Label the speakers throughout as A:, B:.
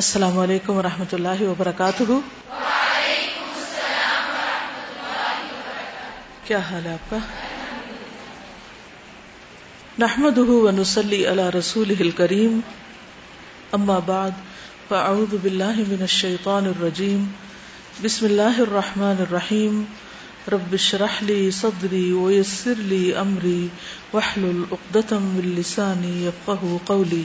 A: السلام علیکم و رحمۃ اللہ وبرکاتہ۔ کیا حال ہے آپ کا؟ نحمد ونسلی علی رسول کریم اما بعد، فاعوذ باللہ من الشیطان الرجیم۔ بسم اللہ الرحمن الرحیم۔ رب اشرح لي صدری ويسر لي امری۔ واحلل عقدة من لسانی يفقهوا قولی۔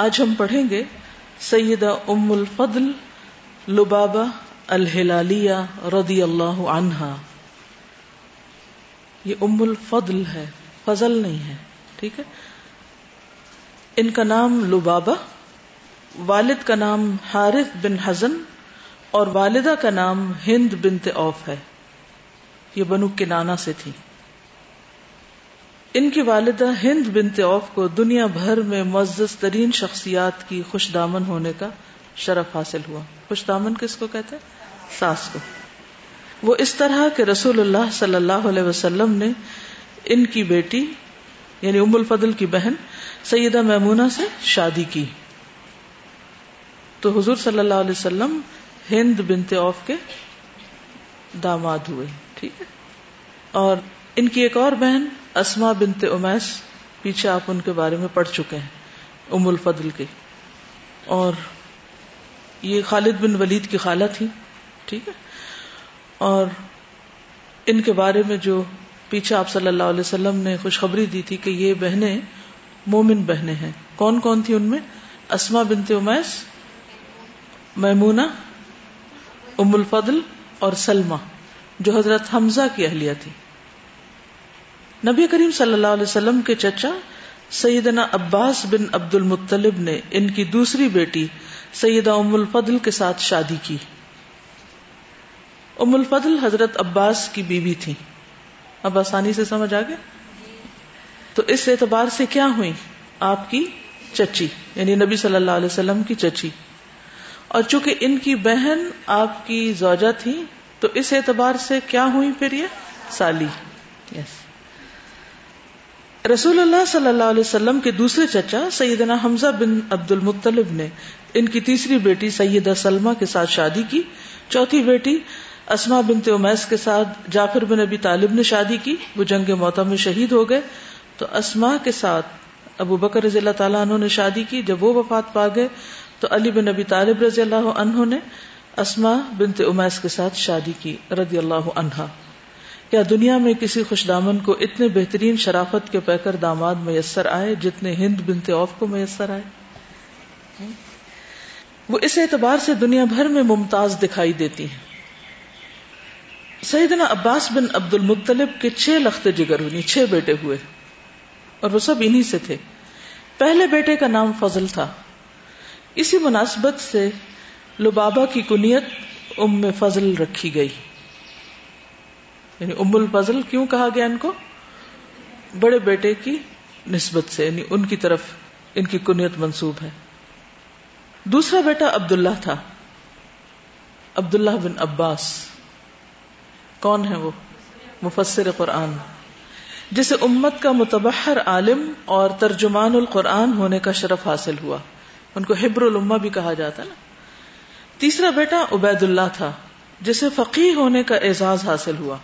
A: آج ہم پڑھیں گے سیدہ ام الفضل لبابا الہلالیہ رضی اللہ عنہا۔ یہ ام الفضل ہے، فضل نہیں ہے، ٹھیک ہے؟ ان کا نام لبابا والد کا نام حارث بن حزن اور والدہ کا نام ہند بنت اوف ہے۔ یہ بنو کے نانا سے تھی ان کی والدہ ہند بنت اوف کو دنیا بھر میں معزز ترین شخصیات کی خوش دامن ہونے کا شرف حاصل ہوا۔ خوش دامن کس کو کہتے ہیں؟ ساس کو۔ وہ اس طرح کہ رسول اللہ صلی اللہ علیہ وسلم نے ان کی بیٹی یعنی ام الفضل کی بہن، سیدہ میمونہ سے شادی کی۔ تو حضور صلی اللہ علیہ وسلم ہند بنت اوف کے داماد ہوئے، ٹھیک ہے؟ اور ان کی ایک اور بہن اسما بنت امیس، پیچھے آپ ان کے بارے میں پڑھ چکے ہیں، ام الفضل کے۔ اور یہ خالد بن ولید کی خالہ تھی، ٹھیک ہے؟ اور ان کے بارے میں جو پیچھے آپ صلی اللہ علیہ وسلم نے خوشخبری دی تھی کہ یہ بہنیں مومن بہنیں ہیں۔ کون کون تھی ان میں؟ اسما بنت امیس، میمونہ، ام الفضل اور سلمہ، جو حضرت حمزہ کی اہلیہ تھی۔ نبی کریم صلی اللہ علیہ وسلم کے چچا سیدنا عباس بن عبد المطلب نے ان کی دوسری بیٹی سیدہ ام الفضل کے ساتھ شادی کی۔ ام الفضل حضرت عباس کی بیوی تھی اب آسانی سے سمجھ آ گیا تو اس اعتبار سے کیا ہوئی آپ کی چچی؟ یعنی نبی صلی اللہ علیہ وسلم کی چچی۔ اور چونکہ ان کی بہن آپ کی زوجہ تھی تو اس اعتبار سے کیا ہوئی پھر یہ؟ سالی۔ یس yes. رسول اللہ صلی اللہ علیہ وسلم کے دوسرے چچا سیدنا حمزہ بن عبد المطلب نے ان کی تیسری بیٹی سیدہ سلمہ کے ساتھ شادی کی۔ چوتھی بیٹی اسما بنت امیس کے ساتھ جعفر بن ابی طالب نے شادی کی۔ وہ جنگ موتا میں شہید ہو گئے۔ تو اسما کے ساتھ ابو بکر رضی اللہ تعالیٰ عنہ نے شادی کی۔ جب وہ وفات پا گئے تو علی بن ابی طالب رضی اللہ عنہ نے اسما بنت امیس کے ساتھ شادی کی رضی اللہ عنہا کیا دنیا میں کسی خوش دامن کو اتنے بہترین شرافت کے پیکر داماد میسر آئے جتنے ہند بنتے اوف کو میسر آئے؟ وہ اس اعتبار سے دنیا بھر میں ممتاز دکھائی دیتی ہیں۔ سیدنا عباس بن عبد المطلب کے چھ لخت جگر ہوئی چھ بیٹے ہوئے۔ اور وہ سب انہی سے تھے۔ پہلے بیٹے کا نام فضل تھا۔ اسی مناسبت سے لبابا کی کنیت ام فضل رکھی گئی۔ یعنی ام الفضل کیوں کہا گیا ان کو؟ بڑے بیٹے کی نسبت سے یعنی ان کی طرف ان کی کنیت منسوب ہے۔ دوسرا بیٹا عبداللہ تھا۔ عبداللہ بن عباس۔ کون ہے وہ؟ مفسر قرآن۔ جسے امت کا متبحر عالم اور ترجمان القرآن ہونے کا شرف حاصل ہوا۔ ان کو حبر الما بھی کہا جاتا نا۔ تیسرا بیٹا عبید اللہ تھا، جسے فقی ہونے کا اعزاز حاصل ہوا۔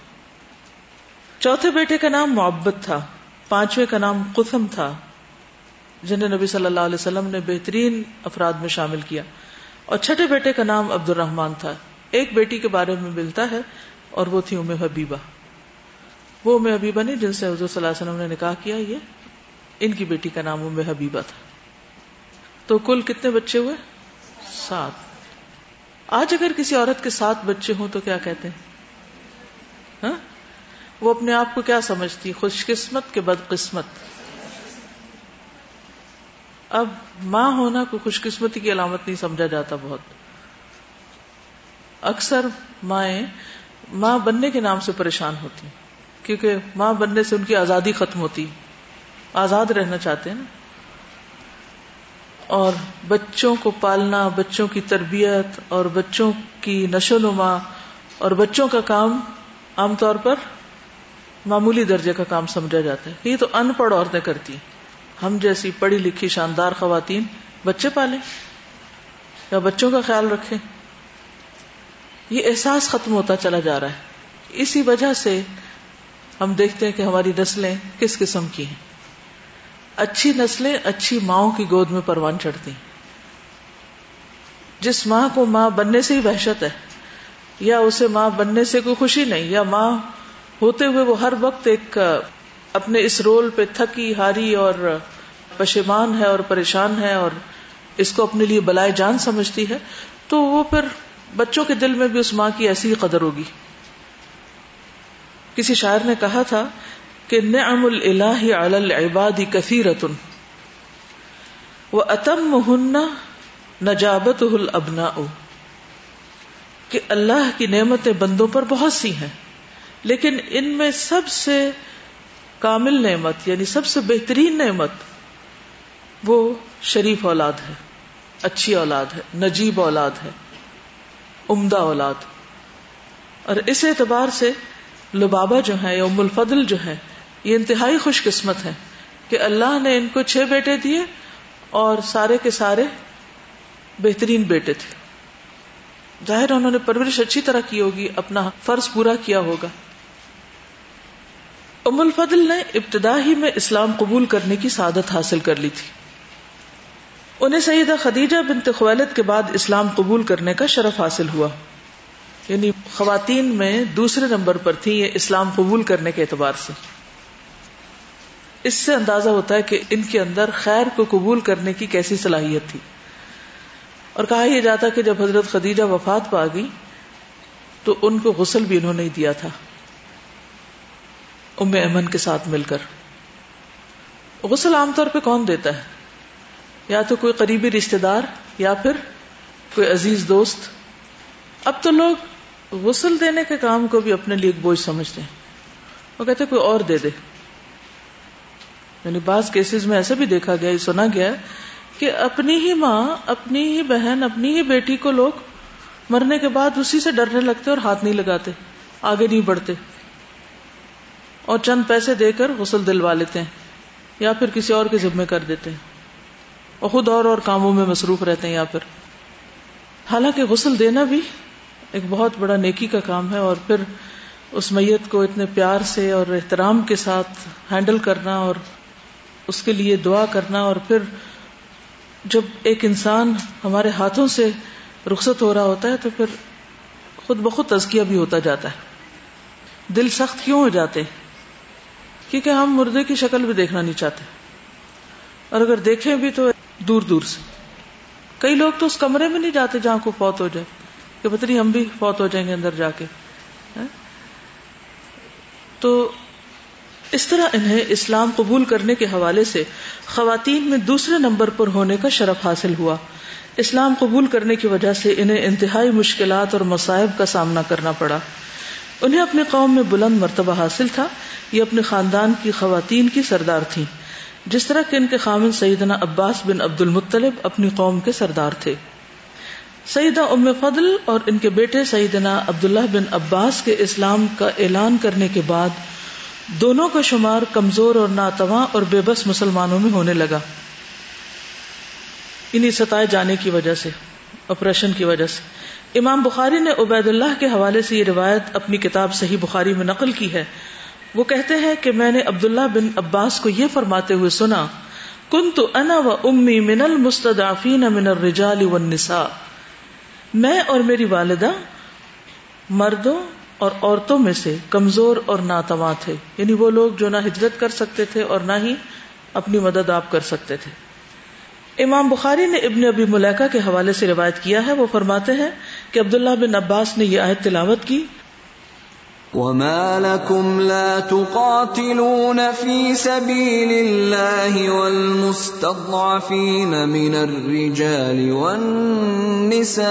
A: چوتھے بیٹے کا نام محبت تھا، پانچویں کا نام قسم تھا، جنہیں نبی صلی اللہ علیہ وسلم نے بہترین افراد میں شامل کیا۔ اور چھٹے بیٹے کا نام عبد الرحمان تھا۔ ایک بیٹی کے بارے میں ملتا ہے اور وہ تھی ام حبیبہ۔ وہ ام حبیبہ نہیں، جن سے حضور صلی اللہ علیہ وسلم نے نکاح کیا، یہ ان کی بیٹی کا نام ام حبیبہ تھا۔ تو کل کتنے بچے ہوئے؟ سات۔ آج اگر کسی عورت کے سات بچے ہوں تو کیا کہتے ہیں؟ ہاں؟ وہ اپنے آپ کو کیا سمجھتی خوش قسمت کے بد قسمت۔ اب ماں ہونا کوئی خوش قسمتی کی علامت نہیں سمجھا جاتا بہت۔ اکثر مائیں ماں بننے کے نام سے پریشان ہوتی کیونکہ ماں بننے سے ان کی آزادی ختم ہوتی آزاد رہنا چاہتے ہیں اور بچوں کو پالنا، بچوں کی تربیت اور بچوں کی نشو نما اور بچوں کا کام عام طور پر معمولی درجے کا کام سمجھا جاتا ہے۔ یہ تو ان پڑھ عورتیں کرتی ہیں۔ ہم جیسی پڑھی لکھی شاندار خواتین بچے پالیں یا بچوں کا خیال رکھیں۔ یہ احساس ختم ہوتا چلا جا رہا ہے۔ اسی وجہ سے ہم دیکھتے ہیں کہ ہماری نسلیں کس قسم کی ہیں۔ اچھی نسلیں اچھی ماؤں کی گود میں پروان چڑھتی ہیں۔ جس ماں کو ماں بننے سے ہی وحشت ہے، یا اسے ماں بننے سے کوئی خوشی نہیں، یا ماں ہوتے ہوئے وہ ہر وقت ایک اپنے اس رول پہ تھکی ہاری اور پشیمان ہے اور پریشان ہے اور اس کو اپنے لیے بلائے جان سمجھتی ہے، تو وہ پھر بچوں کے دل میں بھی اس ماں کی ایسی ہی قدر ہوگی۔ کسی شاعر نے کہا تھا کہ نعم الہ علی العباد کثیرت و اتم ہن نجابت الابناء۔ کہ اللہ کی نعمتیں بندوں پر بہت سی ہیں۔ لیکن ان میں سب سے کامل نعمت یعنی سب سے بہترین نعمت، وہ شریف اولاد ہے، اچھی اولاد ہے، نجیب اولاد ہے، عمدہ اولاد۔ اور اس اعتبار سے لبابا جو ہے یا ام الفضل جو ہے یہ انتہائی خوش قسمت ہے کہ اللہ نے ان کو چھ بیٹے دیے اور سارے کے سارے بہترین بیٹے تھے۔ ظاہر انہوں نے پرورش اچھی طرح کی ہوگی، اپنا فرض پورا کیا ہوگا۔ ام الفضل نے ابتدا ہی میں اسلام قبول کرنے کی سعادت حاصل کر لی تھی۔ انہیں سیدہ خدیجہ بنت خویلت کے بعد اسلام قبول کرنے کا شرف حاصل ہوا۔ یعنی خواتین میں دوسرے نمبر پر تھی یہ اسلام قبول کرنے کے اعتبار سے۔ اس سے اندازہ ہوتا ہے کہ ان کے اندر خیر کو قبول کرنے کی کیسی صلاحیت تھی۔ اور کہا یہ جاتا کہ جب حضرت خدیجہ وفات پا گئی تو ان کو غسل بھی انہوں نے دیا تھا۔ ام امن کے ساتھ مل کر۔ غسل عام طور پہ کون دیتا ہے؟ یا تو کوئی قریبی رشتے دار یا پھر کوئی عزیز دوست۔ اب تو لوگ غسل دینے کے کام کو بھی اپنے لیے ایک بوجھ سمجھتے ہیں۔ وہ کہتے کوئی اور دے دے۔ یعنی بعض کیسز میں ایسا بھی دیکھا گیا سنا گیا کہ اپنی ہی ماں، اپنی ہی بہن، اپنی ہی بیٹی کو لوگ مرنے کے بعد اسی سے ڈرنے لگتے اور ہاتھ نہیں لگاتے، آگے نہیں بڑھتے۔ اور چند پیسے دے کر غسل دلوا لیتے ہیں یا پھر کسی اور کے ذمے کر دیتے ہیں اور خود اور اور کاموں میں مصروف رہتے ہیں یا پھر۔ حالانکہ غسل دینا بھی ایک بہت بڑا نیکی کا کام ہے اور پھر اس میت کو اتنے پیار سے اور احترام کے ساتھ ہینڈل کرنا اور اس کے لیے دعا کرنا اور پھر جب ایک انسان ہمارے ہاتھوں سے رخصت ہو رہا ہوتا ہے تو پھر خود بخود تزکیہ بھی ہوتا جاتا ہے۔ دل سخت کیوں ہو جاتے؟ کیونکہ ہم مردے کی شکل بھی دیکھنا نہیں چاہتے۔ اور اگر دیکھیں بھی تو دور دور سے۔ کئی لوگ تو اس کمرے میں نہیں جاتے جہاں کو فوت ہو جائے۔ کہ پتہ نہیں ہم بھی فوت ہو جائیں گے اندر جا کے۔ ہاں؟ تو اس طرح انہیں اسلام قبول کرنے کے حوالے سے خواتین میں دوسرے نمبر پر ہونے کا شرف حاصل ہوا۔ اسلام قبول کرنے کی وجہ سے انہیں انتہائی مشکلات اور مصائب کا سامنا کرنا پڑا۔ انہیں اپنے قوم میں بلند مرتبہ حاصل تھا۔ یہ اپنے خاندان کی خواتین کی سردار تھیں۔ جس طرح کہ ان کے خامن سیدنا عباس بن عبد المطلب اپنی قوم کے سردار تھے۔ سیدہ ام فضل اور ان کے بیٹے سیدنا عبداللہ بن عباس کے اسلام کا اعلان کرنے کے بعد دونوں کا شمار کمزور اور ناتواں اور بے بس مسلمانوں میں ہونے لگا۔ انہیں ستائے جانے کی وجہ سے آپریشن کی وجہ سے۔ امام بخاری نے عبید اللہ کے حوالے سے یہ روایت اپنی کتاب صحیح بخاری میں نقل کی ہے۔ وہ کہتے ہیں کہ میں نے عبداللہ بن عباس کو یہ فرماتے ہوئے سنا کن تو انا و امی من المستدافین من الرجال والنساء میں اور میری والدہ مردوں اور عورتوں میں سے کمزور اور ناتواں تھے۔ یعنی وہ لوگ جو نہ ہجرت کر سکتے تھے اور نہ ہی اپنی مدد آپ کر سکتے تھے۔ امام بخاری نے ابن ابی ملیکا کے حوالے سے روایت کیا ہے۔ وہ فرماتے ہیں کہ عبداللہ بن عباس نے یہ آیت تلاوت کی۔
B: وما لكم لا تقاتلون في سبيل الله والمستضعفين من الرجال والنساء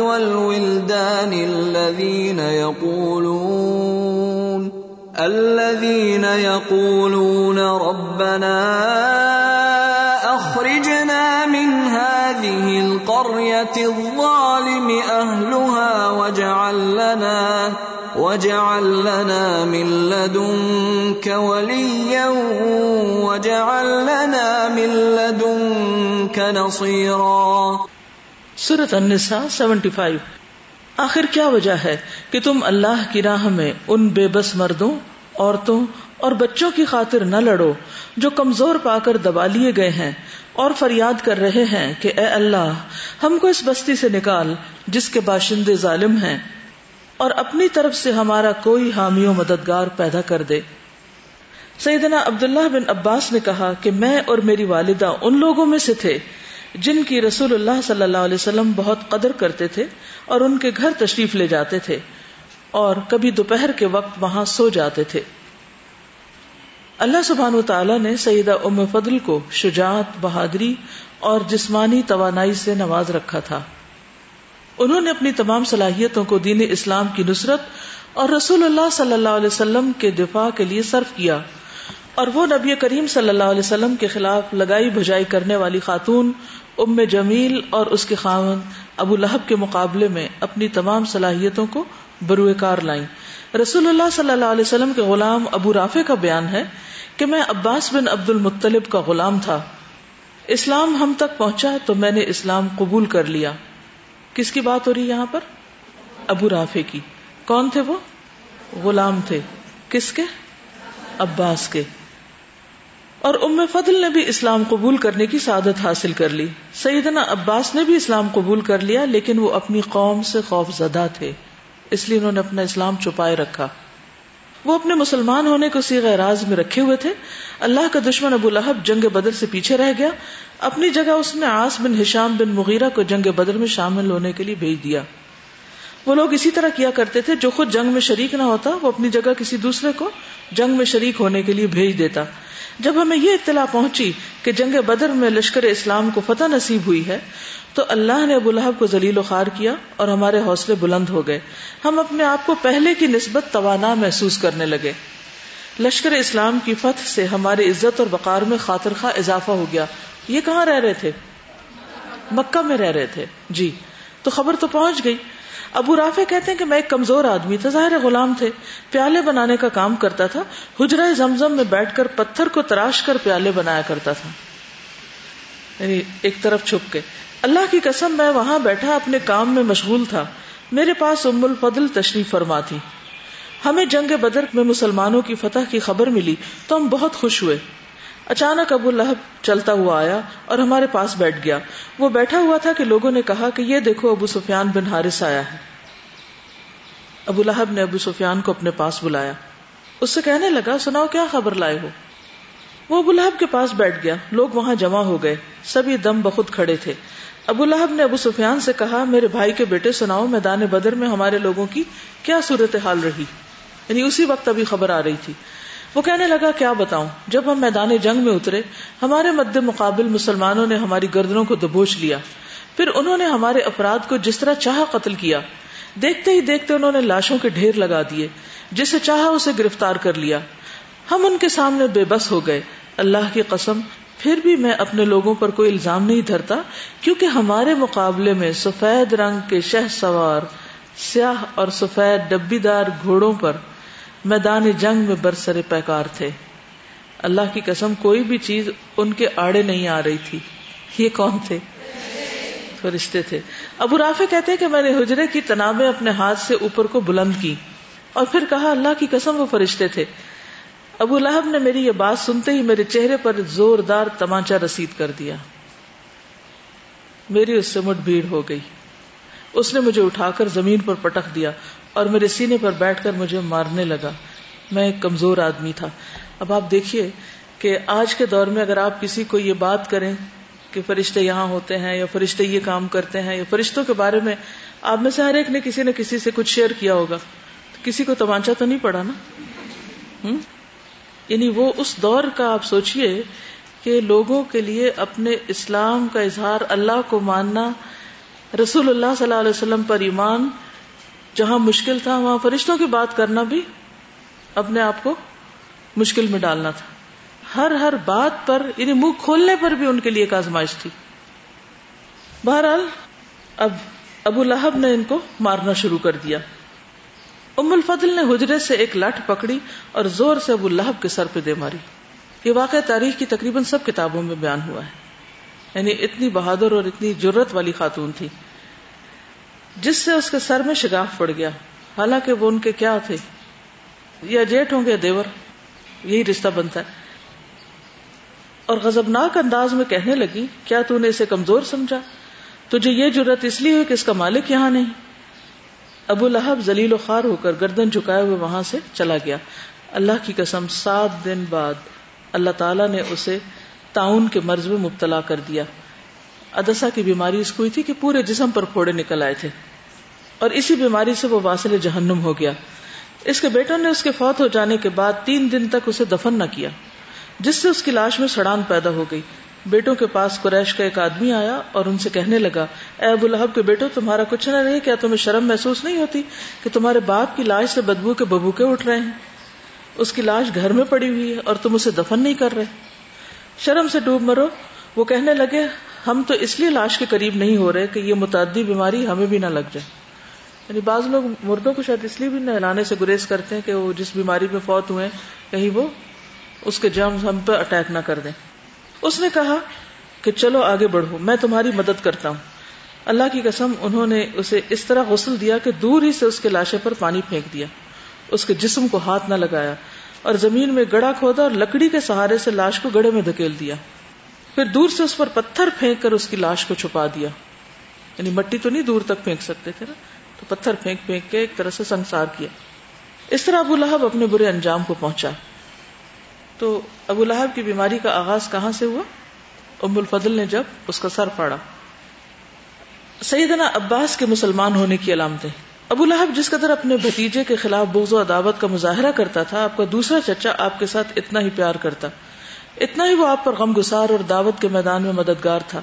B: والولدان الذين يقولون الذين يقولون ربنا اخرجنا من هذه القريه الظالم واجعل لنا واجعل لنا من لدنك وليا واجعل لنا من لدنك نصيرا.
A: سورة النساء 75 آخر کیا وجہ ہے کہ تم اللہ کی راہ میں ان بے بس مردوں، عورتوں اور بچوں کی خاطر نہ لڑو، جو کمزور پا کر دبا لیے گئے ہیں اور فریاد کر رہے ہیں کہ اے اللہ، ہم کو اس بستی سے نکال، جس کے باشندے ظالم ہیں، اور اپنی طرف سے ہمارا کوئی حامی و مددگار پیدا کر دے۔ سیدنا عبداللہ بن عباس نے کہا کہ میں اور میری والدہ ان لوگوں میں سے تھے جن کی رسول اللہ صلی اللہ علیہ وسلم بہت قدر کرتے تھے اور ان کے گھر تشریف لے جاتے تھے اور کبھی دوپہر کے وقت وہاں سو جاتے تھے۔ اللہ سبحان تعالیٰ نے سیدہ ام فضل کو شجاعت، بہادری اور جسمانی توانائی سے نواز رکھا تھا۔ انہوں نے اپنی تمام صلاحیتوں کو دین اسلام کی نصرت اور رسول اللہ صلی اللہ علیہ وسلم کے دفاع کے لیے صرف کیا اور وہ نبی کریم صلی اللہ علیہ وسلم کے خلاف لگائی بھجائی کرنے والی خاتون ام جمیل اور اس کے خاون ابو لہب کے مقابلے میں اپنی تمام صلاحیتوں کو بروئے کار لائیں۔ رسول اللہ صلی اللہ علیہ وسلم کے غلام ابو رافع کا بیان ہے کہ میں عباس بن عبد المطلب کا غلام تھا۔ اسلام ہم تک پہنچا تو میں نے اسلام قبول کر لیا۔ کس کی بات ہو رہی یہاں پر؟ ابو رافع کی۔ کون تھے وہ؟ غلام تھے۔ کس کے؟ عباس کے۔ اور ام فضل نے بھی اسلام قبول کرنے کی سعادت حاصل کر لی۔ سیدنا عباس نے بھی اسلام قبول کر لیا، لیکن وہ اپنی قوم سے خوف زدہ تھے۔ اس لیے انہوں نے اپنا اسلام چھپائے رکھا۔ وہ اپنے مسلمان ہونے کو سی راز میں رکھے ہوئے تھے۔ اللہ کا دشمن ابو لہب جنگ بدر سے پیچھے رہ گیا۔ اپنی جگہ اس نے آس بن ہشام بن مغیرہ کو جنگ بدر میں شامل ہونے کے لیے بھیج دیا۔ وہ لوگ اسی طرح کیا کرتے تھے۔ جو خود جنگ میں شریک نہ ہوتا، وہ اپنی جگہ کسی دوسرے کو جنگ میں شریک ہونے کے لیے بھیج دیتا۔ جب ہمیں یہ اطلاع پہنچی کہ جنگ بدر میں لشکر اسلام کو فتح نصیب ہوئی ہے تو اللہ نے ابو لہب کو ذلیل و خوار کیا اور ہمارے حوصلے بلند ہو گئے۔ ہم اپنے آپ کو پہلے کی نسبت توانا محسوس کرنے لگے۔ لشکر اسلام کی فتح سے ہماری عزت اور وقار میں خاطر خواہ اضافہ ہو گیا۔ یہ کہاں رہ رہے تھے؟ مکہ میں رہ رہے تھے۔ جی تو خبر تو پہنچ گئی۔ ابو رافع کہتے ہیں کہ میں ایک کمزور آدمی تھا، ظاہر غلام تھے۔ پیالے بنانے کا کام کرتا تھا۔ حجرہ زمزم میں بیٹھ کر پتھر کو تراش کر پیالے بنایا کرتا تھا۔ یعنی ایک طرف چھپ کے۔ اللہ کی قسم، میں وہاں بیٹھا اپنے کام میں مشغول تھا۔ میرے پاس ام الفضل تشریف فرما تھی۔ ہمیں جنگ بدر میں مسلمانوں کی فتح کی خبر ملی تو ہم بہت خوش ہوئے۔ اچانک ابو لہب چلتا ہوا آیا اور ہمارے پاس بیٹھ گیا۔ وہ بیٹھا ہوا تھا کہ لوگوں نے کہا کہ یہ دیکھو، ابو سفیان بن حارث آیا ہے۔ ابو لہب نے ابو سفیان کو اپنے پاس بلایا۔ اس سے کہنے لگا، سناؤ کیا خبر لائے ہو؟ وہ ابو لہب کے پاس بیٹھ گیا۔ لوگ وہاں جمع ہو گئے۔ سبھی دم بخود کھڑے تھے۔ ابو لہب نے ابو سفیان سے کہا، میرے بھائی کے بیٹے، سناؤ میدان بدر میں ہمارے لوگوں کی کیا صورت حال رہی؟ یعنی اسی وقت ابھی خبر آ رہی تھی۔ وہ کہنے لگا، کیا بتاؤں؟ جب ہم میدان جنگ میں اترے، ہمارے مد مقابل مسلمانوں نے ہماری گردنوں کو دبوچ لیا۔ پھر انہوں نے ہمارے افراد کو جس طرح چاہ قتل کیا۔ دیکھتے ہی دیکھتے انہوں نے لاشوں کے ڈھیر لگا دیے۔ جسے چاہا اسے گرفتار کر لیا۔ ہم ان کے سامنے بے بس ہو گئے۔ اللہ کی قسم پھر بھی میں اپنے لوگوں پر کوئی الزام نہیں دھرتا، کیونکہ ہمارے مقابلے میں سفید رنگ کے شہ سوار، سیاہ اور سفید ڈبی دار گھوڑوں پر میدان جنگ میں برسر پیکار تھے۔ اللہ کی قسم کوئی بھی چیز ان کے آڑے نہیں آ رہی تھی۔ یہ کون تھے؟ فرشتے تھے۔ ابو رافع کہتے کہ میں نے حجرے کی تنابیں اپنے ہاتھ سے اوپر کو بلند کی اور پھر کہا، اللہ کی قسم وہ فرشتے تھے۔ ابو لہب نے میری یہ بات سنتے ہی میرے چہرے پر زوردار تمانچہ رسید کر دیا۔ میری اس سے مٹ بھیڑ ہو گئی۔ اس نے مجھے اٹھا کر زمین پر پٹک دیا اور میرے سینے پر بیٹھ کر مجھے مارنے لگا۔ میں ایک کمزور آدمی تھا۔ اب آپ دیکھیے کہ آج کے دور میں اگر آپ کسی کو یہ بات کریں کہ فرشتے یہاں ہوتے ہیں یا فرشتے یہ کام کرتے ہیں یا فرشتوں کے بارے میں آپ میں سے ہر ایک نے کسی نہ کسی سے کچھ شیئر کیا ہوگا۔ کسی کو تمانچا تو نہیں پڑا نا؟ یعنی وہ اس دور کا آپ سوچئے کہ لوگوں کے لیے اپنے اسلام کا اظہار اللہ کو ماننا، رسول اللہ صلی اللہ علیہ وسلم پر ایمان، جہاں مشکل تھا وہاں فرشتوں کی بات کرنا بھی اپنے آپ کو مشکل میں ڈالنا تھا۔ ہر ہر بات پر یعنی منہ کھولنے پر بھی ان کے لیے ایک آزمائش تھی۔ بہرحال، اب ابو لہب نے ان کو مارنا شروع کر دیا۔ ام الفضل نے حجرے سے ایک لاٹھ پکڑی اور زور سے ابو لہب کے سر پہ دے ماری۔ یہ واقع تاریخ کی تقریباً سب کتابوں میں بیان ہوا ہے۔ یعنی اتنی بہادر اور اتنی جرت والی خاتون تھی۔ جس سے اس کے سر میں شگاف پڑ گیا۔ حالانکہ وہ ان کے کیا تھے؟ یا جیٹ ہوں گے دیور؟ یہی رشتہ بنتا ہے۔ اور غزبناک انداز میں کہنے لگی، کیا تو نے اسے کمزور سمجھا؟ تجھے یہ جرت اس لیے ہوئی کہ اس کا مالک یہاں نہیں۔ ابو لہب زلیل و خار ہو کر گردن جھکائے ہوئے وہاں سے چلا گیا۔ اللہ کی قسم، سات دن بعد اللہ تعالیٰ نے اسے تعاون کے مرض میں مبتلا کر دیا۔ ادسا کی بیماری اس کو ہوئی تھی کہ پورے جسم پر پھوڑے نکل آئے تھے۔ اور اسی بیماری سے وہ واصل جہنم ہو گیا۔ اس کے بیٹوں نے اس کے فوت ہو جانے کے بعد تین دن تک اسے دفن نہ کیا، جس سے اس کی لاش میں سڑان پیدا ہو گئی۔ بیٹوں کے پاس قریش کا ایک آدمی آیا اور ان سے کہنے لگا، اے ابو لہب کے بیٹو، تمہارا کچھ نہ رہے، کیا تمہیں شرم محسوس نہیں ہوتی کہ تمہارے باپ کی لاش سے بدبو کے ببو کے اٹھ رہے ہیں؟ اس کی لاش گھر میں پڑی ہوئی ہے اور تم اسے دفن نہیں کر رہے۔ شرم سے ڈوب مرو۔ وہ کہنے لگے، ہم تو اس لیے لاش کے قریب نہیں ہو رہے کہ یہ متعدی بیماری ہمیں بھی نہ لگ جائے۔ یعنی بعض لوگ مردوں کو شاید اس لیے بھی نہلانے سے گریز کرتے ہیں کہ وہ جس بیماری میں فوت ہوئے کہیں وہ، اس کے جرم ہم پہ اٹیک نہ کر دیں۔ اس نے کہا کہ چلو آگے بڑھو، میں تمہاری مدد کرتا ہوں۔ اللہ کی قسم، انہوں نے اسے اس طرح غسل دیا کہ دور ہی سے اس کے لاشے پر پانی پھینک دیا۔ اس کے جسم کو ہاتھ نہ لگایا اور زمین میں گڑا کھودا اور لکڑی کے سہارے سے لاش کو گڑے میں دھکیل دیا۔ پھر دور سے اس پر پتھر پھینک کر اس کی لاش کو چھپا دیا۔ یعنی مٹی تو نہیں دور تک پھینک سکتے تھے نا؟ تو پتھر پھینک پھینک کے ایک طرح سے سنسار کیا۔ اس طرح ابو لہب اپنے برے انجام کو پہنچا۔ تو ابو لہب کی بیماری کا آغاز کہاں سے ہوا؟ ام الفضل نے جب اس کا سر پاڑا سیدنا عباس کے مسلمان ہونے کی علامتیں۔ ابو لہب جس قدر اپنے بھتیجے کے خلاف بغض و عداوت کا مظاہرہ کرتا تھا، آپ کا دوسرا چچا آپ کے ساتھ اتنا ہی پیار کرتا۔ اتنا ہی وہ آپ پر غم گسار اور دعوت کے میدان میں مددگار تھا۔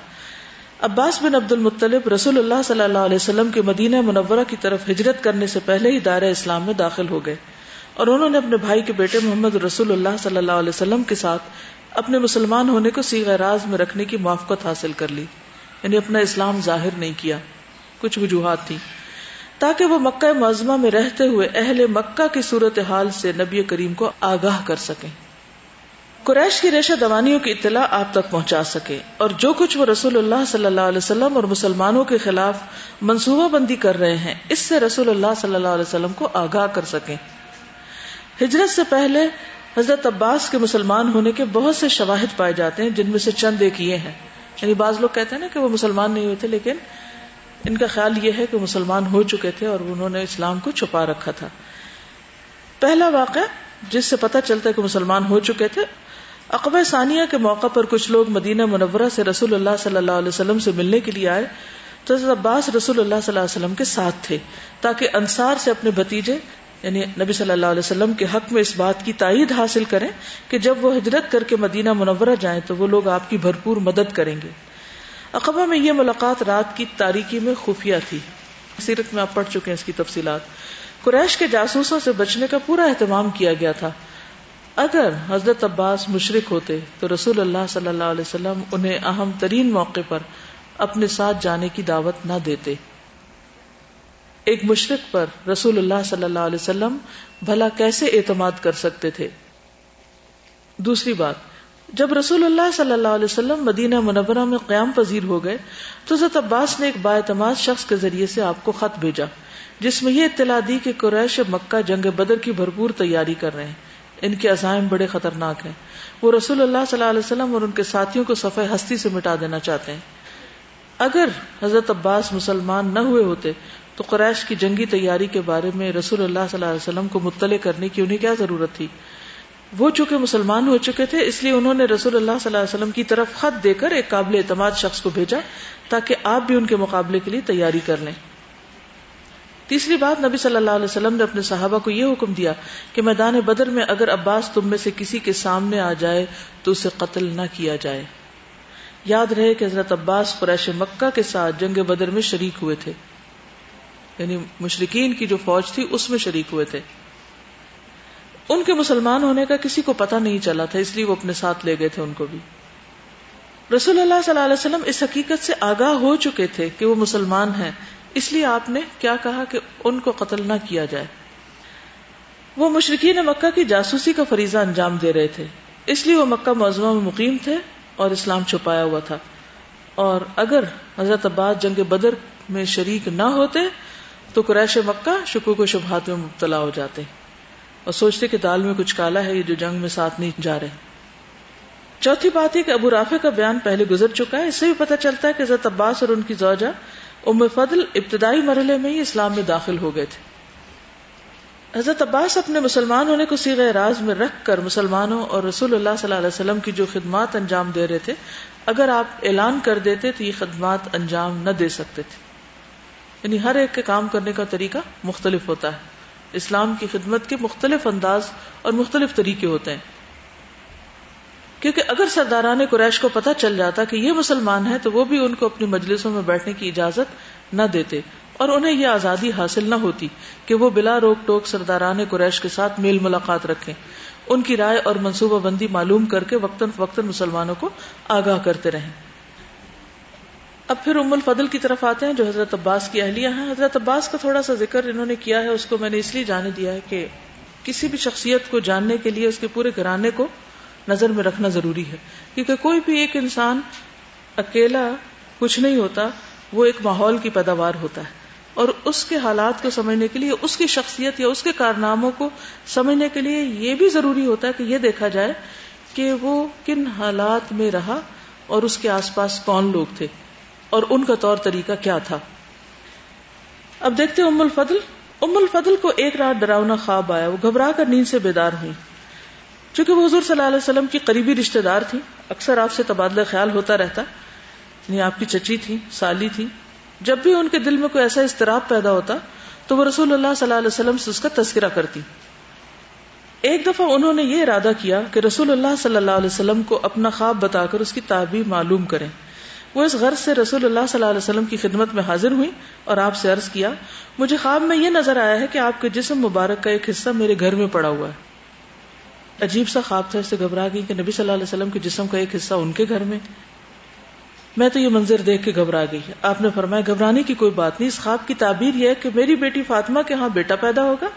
A: عباس بن عبد المطلب رسول اللہ صلی اللہ علیہ وسلم کے مدینہ منورہ کی طرف ہجرت کرنے سے پہلے ہی دائرہ اسلام میں داخل ہو گئے۔ اور انہوں نے اپنے بھائی کے بیٹے محمد رسول اللہ صلی اللہ علیہ وسلم کے ساتھ اپنے مسلمان ہونے کو سیغ راز میں رکھنے کی موافقت حاصل کر لی۔ یعنی اپنا اسلام ظاہر نہیں کیا۔ کچھ وجوہات تھی تاکہ وہ مکہ معظمہ میں رہتے ہوئے اہل مکہ کی صورت حال سے نبی کریم کو آگاہ کر سکیں۔ قریش کی ریشہ دوانیوں کی اطلاع آپ تک پہنچا سکے۔ اور جو کچھ وہ رسول اللہ صلی اللہ علیہ وسلم اور مسلمانوں کے خلاف منصوبہ بندی کر رہے ہیں، اس سے رسول اللہ صلی اللہ علیہ وسلم کو آگاہ کر سکیں۔ ہجرت سے پہلے حضرت عباس کے مسلمان ہونے کے بہت سے شواہد پائے جاتے ہیں جن میں سے چند ایک یہ ہیں۔ یعنی بعض لوگ کہتے ہیں نا کہ وہ مسلمان نہیں ہوئے تھے، لیکن ان کا خیال یہ ہے کہ مسلمان ہو چکے تھے اور انہوں نے اسلام کو چھپا رکھا تھا۔ پہلا واقعہ جس سے پتہ چلتا ہے کہ مسلمان ہو چکے تھے اقبا ثانیہ کے موقع پر کچھ لوگ مدینہ منورہ سے رسول اللہ صلی اللہ علیہ وسلم سے ملنے کے لیے آئے۔ تو حضرت عباس رسول اللہ صلی اللہ علیہ وسلم کے ساتھ تھے تاکہ انصار سے اپنے بھتیجے یعنی نبی صلی اللہ علیہ وسلم کے حق میں اس بات کی تائید حاصل کریں کہ جب وہ ہجرت کر کے مدینہ منورہ جائیں تو وہ لوگ آپ کی بھرپور مدد کریں گے۔ اقبا میں یہ ملاقات رات کی تاریکی میں خفیہ تھی۔ سیرت میں آپ پڑھ چکے ہیں اس کی تفصیلات۔ قریش کے جاسوسوں سے بچنے کا پورا اہتمام کیا گیا تھا۔ اگر حضرت عباس مشرق ہوتے تو رسول اللہ صلی اللہ علیہ وسلم انہیں اہم ترین موقع پر اپنے ساتھ جانے کی دعوت نہ دیتے۔ ایک مشرق پر رسول اللہ صلی اللہ علیہ وسلم بھلا کیسے اعتماد کر سکتے تھے؟ دوسری بات، جب رسول اللہ صلی اللہ علیہ وسلم مدینہ منورہ میں قیام پذیر ہو گئے، تو حضرت عباس نے ایک با اعتماد شخص کے ذریعے سے آپ کو خط بھیجا، جس میں یہ اطلاع دی کہ قریش مکہ جنگ بدر کی بھرپور تیاری کر رہے ہیں۔ ان کے عزائم بڑے خطرناک ہیں۔ وہ رسول اللہ صلی اللہ علیہ وسلم اور ان کے ساتھیوں کو صفحہ ہستی سے مٹا دینا چاہتے ہیں۔ اگر حضرت عباس مسلمان نہ ہوئے ہوتے تو قریش کی جنگی تیاری کے بارے میں رسول اللہ صلی اللہ علیہ وسلم کو مطلع کرنے کی انہیں کیا ضرورت تھی؟ وہ چونکہ مسلمان ہو چکے تھے، اس لیے انہوں نے رسول اللہ صلی اللہ علیہ وسلم کی طرف خط دے کر ایک قابل اعتماد شخص کو بھیجا تاکہ آپ بھی ان کے مقابلے کے لیے تیاری کر لیں۔ تیسری بات، نبی صلی اللہ علیہ وسلم نے اپنے صحابہ کو یہ حکم دیا کہ میدان بدر میں اگر عباس تم میں سے کسی کے سامنے آ جائے تو اسے قتل نہ کیا جائے۔ یاد رہے کہ حضرت عباس قریش مکہ کے ساتھ جنگ بدر میں شریک ہوئے تھے۔ یعنی مشرقین کی جو فوج تھی، اس میں شریک ہوئے تھے۔ ان کے مسلمان ہونے کا کسی کو پتہ نہیں چلا تھا، اس لیے وہ اپنے ساتھ لے گئے تھے ان کو بھی۔ رسول اللہ صلی اللہ علیہ وسلم اس حقیقت سے آگاہ ہو چکے تھے کہ وہ مسلمان ہیں۔ اس لیے آپ نے کیا کہا کہ ان کو قتل نہ کیا جائے۔ وہ مشرقین مکہ کی جاسوسی کا فریضہ انجام دے رہے تھے۔ اس لیے وہ مکہ معظمہ میں مقیم تھے اور اسلام چھپایا ہوا تھا۔ اور اگر حضرت عباد جنگ بدر میں شریک نہ ہوتے تو قریش مکہ شکو کو شبہات میں مبتلا ہو جاتے اور سوچتے کہ دال میں کچھ کالا ہے، یہ جو جنگ میں ساتھ نہیں جا رہے۔ چوتھی بات ہے کہ ابو رافع کا بیان پہلے گزر چکا ہے، اس سے بھی پتہ چلتا ہے کہ حضرت عباس اور ان کی زوجہ ام فضل ابتدائی مرحلے میں ہی اسلام میں داخل ہو گئے تھے۔ حضرت عباس اپنے مسلمان ہونے کو سیغ راز میں رکھ کر مسلمانوں اور رسول اللہ صلی اللہ علیہ وسلم کی جو خدمات انجام دے رہے تھے، اگر آپ اعلان کر دیتے تو یہ خدمات انجام نہ دے سکتے تھے۔ یعنی ہر ایک کے کام کرنے کا طریقہ مختلف ہوتا ہے۔ اسلام کی خدمت کے مختلف انداز اور مختلف طریقے ہوتے ہیں۔ کیونکہ اگر سرداران قریش کو پتہ چل جاتا کہ یہ مسلمان ہے تو وہ بھی ان کو اپنی مجلسوں میں بیٹھنے کی اجازت نہ دیتے اور انہیں یہ آزادی حاصل نہ ہوتی کہ وہ بلا روک ٹوک سرداران قریش کے ساتھ میل ملاقات رکھیں۔ ان کی رائے اور منصوبہ بندی معلوم کر کے وقتاً فوقتاً مسلمانوں کو آگاہ کرتے رہیں۔ اب پھر ام الفضل کی طرف آتے ہیں جو حضرت عباس کی اہلیہ ہیں۔ حضرت عباس کا تھوڑا سا ذکر انہوں نے کیا ہے، اس کو میں نے اس لیے جانے دیا ہے کہ کسی بھی شخصیت کو جاننے کے لیے، اس کے پورے گھرانے کو نظر میں رکھنا ضروری ہے۔ کیونکہ کوئی بھی ایک انسان اکیلا کچھ نہیں ہوتا، وہ ایک ماحول کی پیداوار ہوتا ہے۔ اور اس کے حالات کو سمجھنے کے لیے، اس کی شخصیت یا اس کے کارناموں کو سمجھنے کے لیے یہ بھی ضروری ہوتا ہے کہ یہ دیکھا جائے کہ وہ کن حالات میں رہا اور اس کے آس پاس کون لوگ تھے۔ اور ان کا طور طریقہ کیا تھا؟ اب دیکھتے ام الفضل۔ ام الفضل کو ایک رات ڈراؤنا خواب آیا۔ وہ گھبرا کر نیند سے بیدار ہوئی۔ چونکہ وہ حضور صلی اللہ علیہ وسلم کی قریبی رشتہ دار تھی، اکثر آپ سے تبادلہ خیال ہوتا رہتا۔ یعنی آپ کی چچی تھی، سالی تھی۔ جب بھی ان کے دل میں کوئی ایسا اضطراب پیدا ہوتا، تو وہ رسول اللہ صلی اللہ علیہ وسلم سے اس کا تذکرہ کرتی۔ ایک دفعہ انہوں نے یہ ارادہ کیا کہ رسول اللہ صلی اللہ علیہ وسلم کو اپنا خواب بتا کر اس کی تعبیر معلوم کریں۔ وہ اس غرض سے رسول اللہ صلی اللہ علیہ وسلم کی خدمت میں حاضر ہوئی اور آپ سے عرض کیا، مجھے خواب میں یہ نظر آیا ہے کہ آپ کے جسم مبارک کا ایک حصہ میرے گھر میں پڑا ہوا ہے۔ عجیب سا خواب تھا، اس سے گھبرا گئی کہ نبی صلی اللہ علیہ وسلم کے جسم کا ایک حصہ ان کے گھر میں۔ میں تو یہ منظر دیکھ کے گھبرا گئی۔ آپ نے فرمایا، گھبرانے کی کوئی بات نہیں، اس خواب کی تعبیر یہ ہے کہ میری بیٹی فاطمہ کے ہاں بیٹا پیدا ہوگا،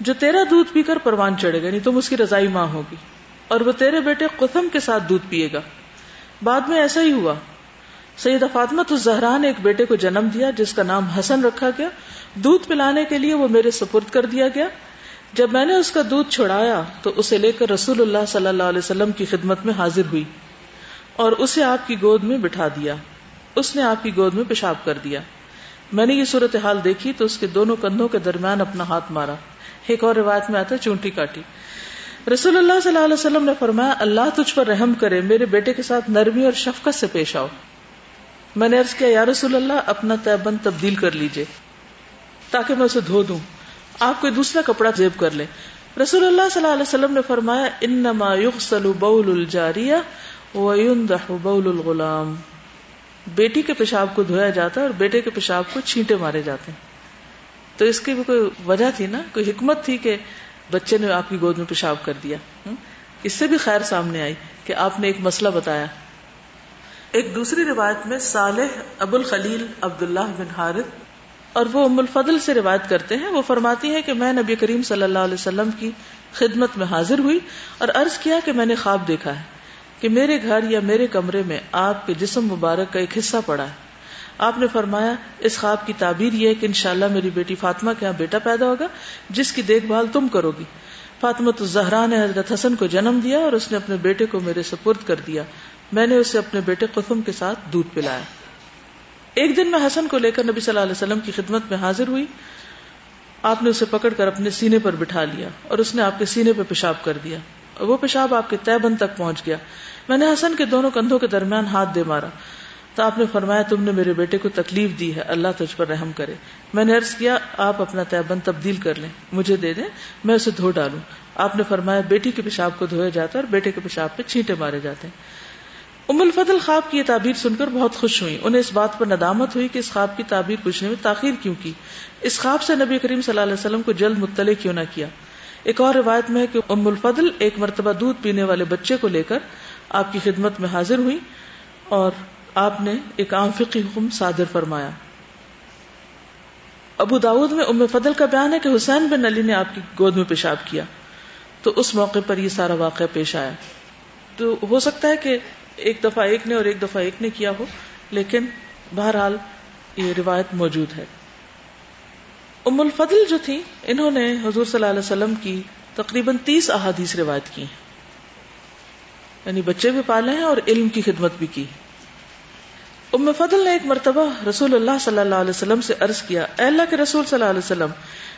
A: جو تیرا دودھ پی کر پروان چڑھے گا نہیں تم اس کی رضائی ماں ہوگی، اور وہ تیرے بیٹے قسم کے ساتھ دودھ پیے گا۔ بعد میں ایسا ہی ہوا۔ سیدہ فاطمہ تو زہرا نے ایک بیٹے کو جنم دیا جس کا نام حسن رکھا گیا۔ دودھ پلانے کے لیے وہ میرے سپرد کر دیا گیا۔ جب میں نے اس کا دودھ چھڑایا تو اسے لے کر رسول اللہ صلی اللہ علیہ وسلم کی خدمت میں حاضر ہوئی اور اسے آپ کی گود میں بٹھا دیا۔ اس نے آپ کی گود میں پیشاب کر دیا۔ میں نے یہ صورت حال دیکھی تو اس کے دونوں کندھوں کے درمیان اپنا ہاتھ مارا۔ ایک اور روایت میں آتا چونٹی کاٹی۔ رسول اللہ صلی اللہ علیہ وسلم نے فرمایا، اللہ تجھ پر رحم کرے، میرے بیٹے کے ساتھ نرمی اور شفقت سے پیش آؤ۔ میں نے عرض کیا، یا رسول اللہ، اپنا تیبند تبدیل کر لیجیے تاکہ میں اسے دھو دوں۔ آپ کوئی دوسرا کپڑا زیب کر لیں۔ رسول اللہ صلی اللہ علیہ وسلم نے فرمایا، انما يغسل بول الجاریہ وينضح بول الغلام۔ بیٹی کے پیشاب کو دھویا جاتا ہے اور بیٹے کے پیشاب کو چھینٹے مارے جاتے ہیں۔ تو اس کی بھی کوئی وجہ تھی نا؟ کوئی حکمت تھی کہ بچے نے آپ کی گود میں پیشاب کر دیا۔ اس سے بھی خیر سامنے آئی کہ آپ نے ایک مسئلہ بتایا۔ ایک دوسری روایت میں صالح ابو الخلیل عبداللہ بن حارث اور وہ ام الفضل سے روایت کرتے ہیں، وہ فرماتی ہیں کہ میں نبی کریم صلی اللہ علیہ وسلم کی خدمت میں حاضر ہوئی اور عرض کیا کہ میں نے خواب دیکھا ہے کہ میرے گھر یا میرے کمرے میں آپ کے جسم مبارک کا ایک حصہ پڑا ہے۔ آپ نے فرمایا، اس خواب کی تعبیر یہ کہ انشاءاللہ میری بیٹی فاطمہ کے یہاں بیٹا پیدا ہوگا، جس کی دیکھ بھال تم کرو گی۔ فاطمہ تو زہرا نے حضرت حسن کو جنم دیا اور اس نے اپنے بیٹے کو میرے سپرد کر دیا۔ میں نے اسے اپنے بیٹے قسم کے ساتھ دودھ پلایا۔ ایک دن میں حسن کو لے کر نبی صلی اللہ علیہ وسلم کی خدمت میں حاضر ہوئی۔ آپ نے اسے پکڑ کر اپنے سینے پر بٹھا لیا اور اس نے آپ کے سینے پہ پیشاب کر دیا۔ اور وہ پیشاب آپ کے طے بند تک پہنچ گیا۔ میں نے حسن کے دونوں کندھوں کے درمیان ہاتھ دے مارا۔ تو آپ نے فرمایا تم نے میرے بیٹے کو تکلیف دی ہے، اللہ تجھ پر رحم کرے۔ میں نے عرض کیا، آپ اپنا تیبند تبدیل کر لیں، مجھے دے دیں، میں اسے دھو ڈالوں۔ آپ نے فرمایا بیٹی کے پیشاب کو دھویا جاتا ہے اور بیٹے کے پیشاب پہ چھینٹے مارے جاتے ہیں۔ ام الفضل خواب کی یہ تعبیر سن کر بہت خوش ہوئی انہیں اس بات پر ندامت ہوئی کہ اس خواب کی تعبیر پوچھنے میں تاخیر کیوں کی۔ اس خواب سے نبی کریم صلی اللہ علیہ وسلم کو جلد مطلع کیوں نہ کیا۔ ایک اور روایت میں ہے کہ ام الفضل ایک مرتبہ دودھ پینے والے بچے کو لے کر آپ کی خدمت میں حاضر ہوئی اور آپ نے ایک عام فقی حکم صادر فرمایا۔ ابو داود میں ام فضل کا بیان ہے کہ حسین بن علی نے آپ کی گود میں پیشاب کیا۔ تو اس موقع پر یہ سارا واقعہ پیش آیا۔ تو ہو سکتا ہے کہ ایک دفعہ ایک نے اور ایک دفعہ ایک نے کیا ہو، لیکن بہرحال یہ روایت موجود ہے۔ ام الفضل جو تھی، انہوں نے حضور صلی اللہ علیہ وسلم کی تقریباً تیس احادیث روایت کی یعنی بچے بھی پالے ہیں اور علم کی خدمت بھی کی۔ ام فضل نے ایک مرتبہ رسول اللہ صلی اللہ علیہ وسلم سے عرض کیا، اے اللہ کے رسول صلی اللہ علیہ وسلم،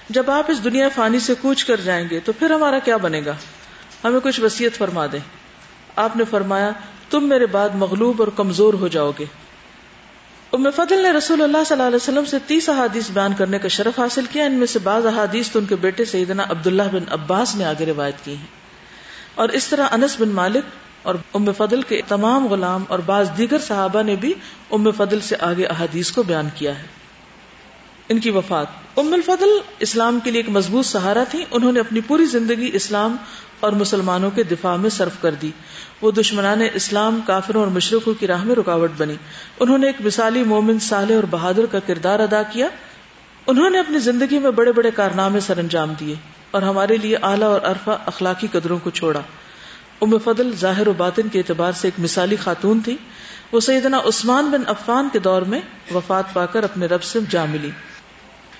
A: جب آپ اس دنیا فانی سے کوچ کر جائیں گے تو پھر ہمارا کیا بنے گا؟ ہمیں کچھ وسیعت فرما دیں۔ آپ نے فرمایا، تم میرے بعد مغلوب اور کمزور ہو جاؤ گے۔ ام فضل نے رسول اللہ صلی اللہ علیہ وسلم سے تیس احادیث بیان کرنے کا شرف حاصل کیا۔ ان میں سے بعض احادیث تو ان کے بیٹے سیدنا عبداللہ بن عباس نے آگے روایت کی ہیں۔ اور اس طرح انس بن مالک اور ام فضل کے تمام غلام اور بعض دیگر صحابہ نے بھی ام فضل سے آگے احادیث کو بیان کیا ہے۔ ان کی وفات۔ ام الفضل اسلام کے لیے ایک مضبوط سہارا تھی انہوں نے اپنی پوری زندگی اسلام اور مسلمانوں کے دفاع میں صرف کر دی۔ وہ دشمنان اسلام، کافروں اور مشرقوں کی راہ میں رکاوٹ بنی۔ انہوں نے ایک مثالی مومن صالح اور بہادر کا کردار ادا کیا۔ انہوں نے اپنی زندگی میں بڑے بڑے کارنامے سر انجام دیے اور ہمارے لیے اعلیٰ اور عرفہ اخلاقی قدروں کو چھوڑا۔ ام فضل ظاہر و باطن کے اعتبار سے ایک مثالی خاتون تھی۔ وہ سیدنا عثمان بن عفان کے دور میں وفات پا کر اپنے رب سے جا ملی۔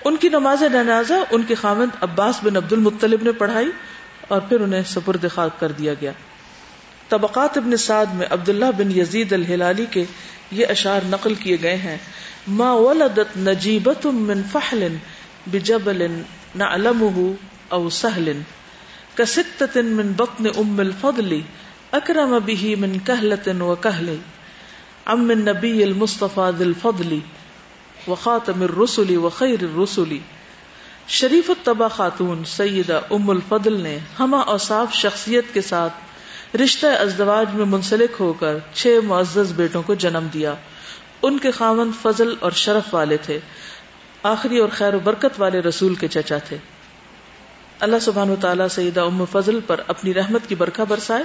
A: ان کی نماز جنازہ ان کے خامد عباس بن عبد المطلب نے پڑھائی اور پھر انہیں سپرد خاک کر دیا گیا۔ طبقات ابن سعد میں عبداللہ بن یزید الہلالی کے یہ اشعار نقل کیے گئے ہیں۔ ما ولدت نجیبت من فحل بجبل نعلمه او سهل كستت من بطن ام الفضل اکرم به من كهلة وكهل عم النبي المصطفى ذي الفضل وخاتم الرسل وخیر الرسل شریف الطبا خاتون سیدہ ام الفضل نے ہما اوصاف شخصیت کے ساتھ رشتہ ازدواج میں منسلک ہو کر چھ معزز بیٹوں کو جنم دیا۔ ان کے خاون فضل اور شرف والے تھے۔ آخری اور خیر و برکت والے رسول کے چچا تھے۔ اللہ سبحان و تعالیٰ سیدہ ام فضل پر اپنی رحمت کی برکھا برسائے،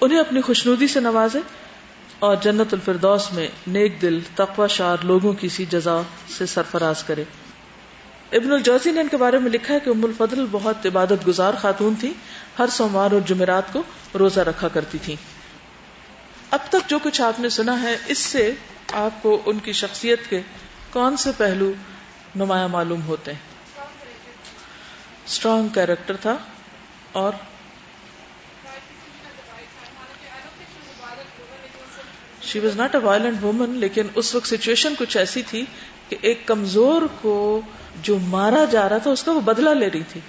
A: انہیں اپنی خوشنودی سے نوازے اور جنت الفردوس میں نیک دل، تقوی شار لوگوں کی سی جزا سے سرفراز کرے۔ ابن الجوزی نے ان کے بارے میں لکھا ہے کہ ام الفضل بہت عبادت گزار خاتون تھی ہر سوموار اور جمعرات کو روزہ رکھا کرتی تھی اب تک جو کچھ آپ نے سنا ہے، اس سے آپ کو ان کی شخصیت کے کون سے پہلو نمایاں معلوم ہوتے ہیں۔ اسٹرانگ کیریکٹر تھا اور she was not a violent woman لیکن اس وقت سچویشن کچھ ایسی تھی کہ ایک کمزور کو جو مارا جا رہا تھا اس کا وہ بدلا لے رہی تھی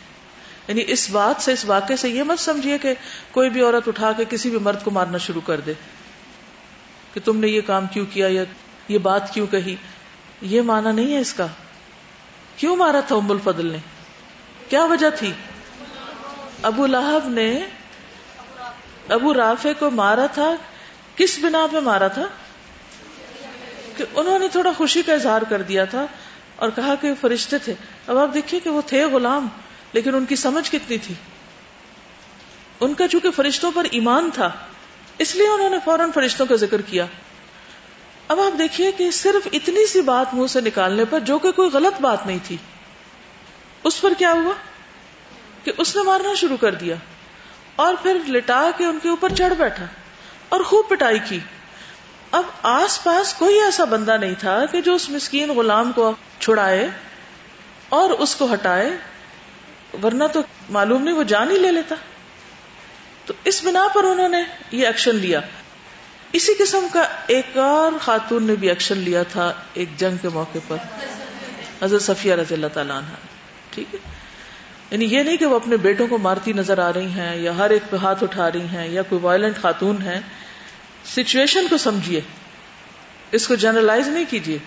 A: یعنی اس بات سے اس واقعے سے یہ مت سمجھیے کہ کوئی بھی عورت اٹھا کے کسی بھی مرد کو مارنا شروع کر دے کہ تم نے یہ کام کیوں کیا یا یہ بات کیوں کہی یہ مانا نہیں ہے اس کا کیوں مارا تھا ام الفضل نے کیا وجہ تھی؟ ابو لہب نے ابو رافے کو مارا تھا۔ کس بنا پہ مارا تھا؟ کہ انہوں نے تھوڑا خوشی کا اظہار کر دیا تھا اور کہا کہ فرشتے تھے۔ اب آپ دیکھیے کہ وہ تھے غلام، لیکن ان کی سمجھ کتنی تھی؟ ان کا چونکہ فرشتوں پر ایمان تھا، اس لیے انہوں نے فوراً فرشتوں کا ذکر کیا۔ اب آپ دیکھیے کہ صرف اتنی سی بات منہ سے نکالنے پر جو کہ کوئی غلط بات نہیں تھی۔ اس پر کیا ہوا کہ اس نے مارنا شروع کر دیا اور پھر لٹا کے ان کے اوپر چڑھ بیٹھا اور خوب پٹائی کی۔ اب آس پاس کوئی ایسا بندہ نہیں تھا کہ جو اس مسکین غلام کو چھڑائے اور اس کو ہٹائے، ورنہ تو معلوم نہیں وہ جان ہی لے لیتا۔ تو اس بنا پر انہوں نے یہ ایکشن لیا۔ اسی قسم کا ایک اور خاتون نے بھی ایکشن لیا تھا ایک جنگ کے موقع پر۔ حضرت صفیہ رضی اللہ تعالیٰ عنہ۔ ٹھیک ہے۔ یعنی یہ نہیں کہ وہ اپنے بیٹوں کو مارتی نظر آ رہی ہیں یا ہر ایک پہ ہاتھ اٹھا رہی ہیں یا کوئی وائلنٹ خاتون ہے سچویشن کو سمجھیے۔ اس کو جنرلائز نہیں کیجیے۔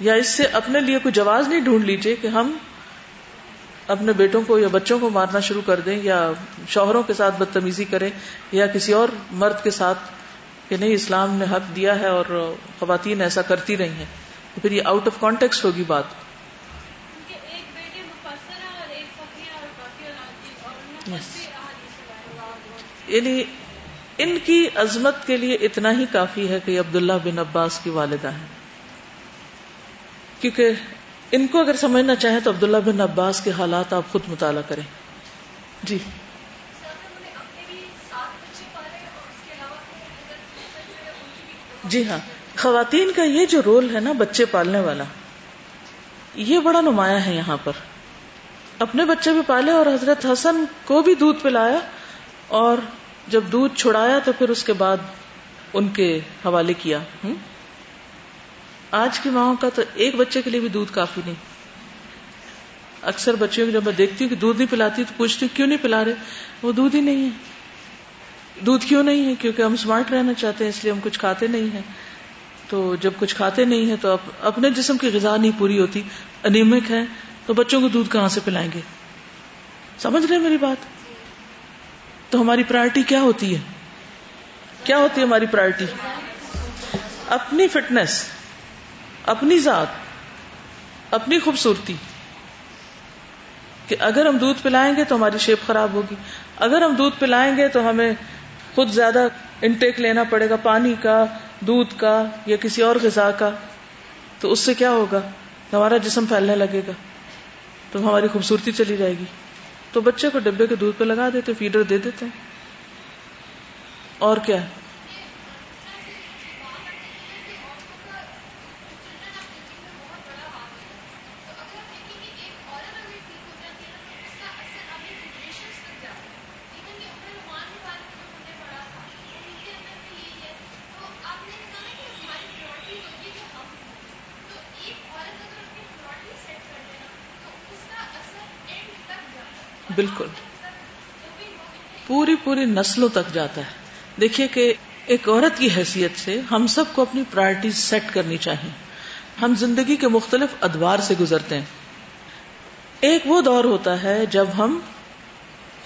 A: یا اس سے اپنے لیے کوئی جواز نہیں ڈھونڈ لیجیے کہ ہم اپنے بیٹوں کو یا بچوں کو مارنا شروع کر دیں یا شوہروں کے ساتھ بدتمیزی کریں یا کسی اور مرد کے ساتھ کہ نہیں، اسلام نے حق دیا ہے اور خواتین ایسا کرتی رہی ہیں۔ تو پھر یہ آؤٹ آف کانٹیکس ہوگی بات۔ یعنی ان کی عظمت کے لیے اتنا ہی کافی ہے کہ عبداللہ بن عباس کی والدہ ہیں۔ کیونکہ ان کو اگر سمجھنا چاہیں تو عبداللہ بن عباس کے حالات آپ خود مطالعہ کریں۔ جی۔ جی ہاں۔ خواتین کا یہ جو رول ہے نا بچے پالنے والا، یہ بڑا نمایاں ہے یہاں پر۔ اپنے بچے بھی پالے اور حضرت حسن کو بھی دودھ پلایا اور جب دودھ چھڑایا تو پھر اس کے بعد ان کے حوالے کیا۔ آج کی ماں کا تو ایک بچے کے لیے بھی دودھ کافی نہیں۔ اکثر بچیوں کو جب میں دیکھتی ہوں کہ دودھ نہیں پلاتی تو پوچھتی ہوں، کیوں نہیں پلا رہے؟ وہ دودھ ہی نہیں ہے۔ دودھ کیوں نہیں ہے؟ کیونکہ ہم اسمارٹ رہنا چاہتے ہیں، اس لیے ہم کچھ کھاتے نہیں ہیں۔ تو جب کچھ کھاتے نہیں ہیں تو اپنے جسم کی غذا نہیں پوری ہوتی۔ انیمک ہے۔ تو بچوں کو دودھ کہاں سے پلائیں گے؟ سمجھ رہے میری بات؟ تو ہماری پرائرٹی کیا ہوتی ہے؟ کیا ہوتی ہے ہماری پرائرٹی اپنی فٹنس اپنی ذات، اپنی خوبصورتی، کہ اگر ہم دودھ پلائیں گے تو ہماری شیپ خراب ہوگی، اگر ہم دودھ پلائیں گے تو ہمیں خود زیادہ انٹیک لینا پڑے گا، پانی کا، دودھ کا یا کسی اور غذا کا، تو اس سے کیا ہوگا؟ ہمارا جسم پھیلنے لگے گا۔ تو ہماری خوبصورتی چلی جائے گی۔ تو بچے کو ڈبے کے دودھ پہ لگا دیتے، فیڈر دے دیتے۔ اور کیا؟ بالکل۔ پوری پوری نسلوں تک جاتا ہے۔ دیکھیے کہ ایک عورت کی حیثیت سے ہم سب کو اپنی پرائرٹی سیٹ کرنی چاہیے۔ ہم زندگی کے مختلف ادوار سے گزرتے ہیں۔ ایک وہ دور ہوتا ہے جب ہم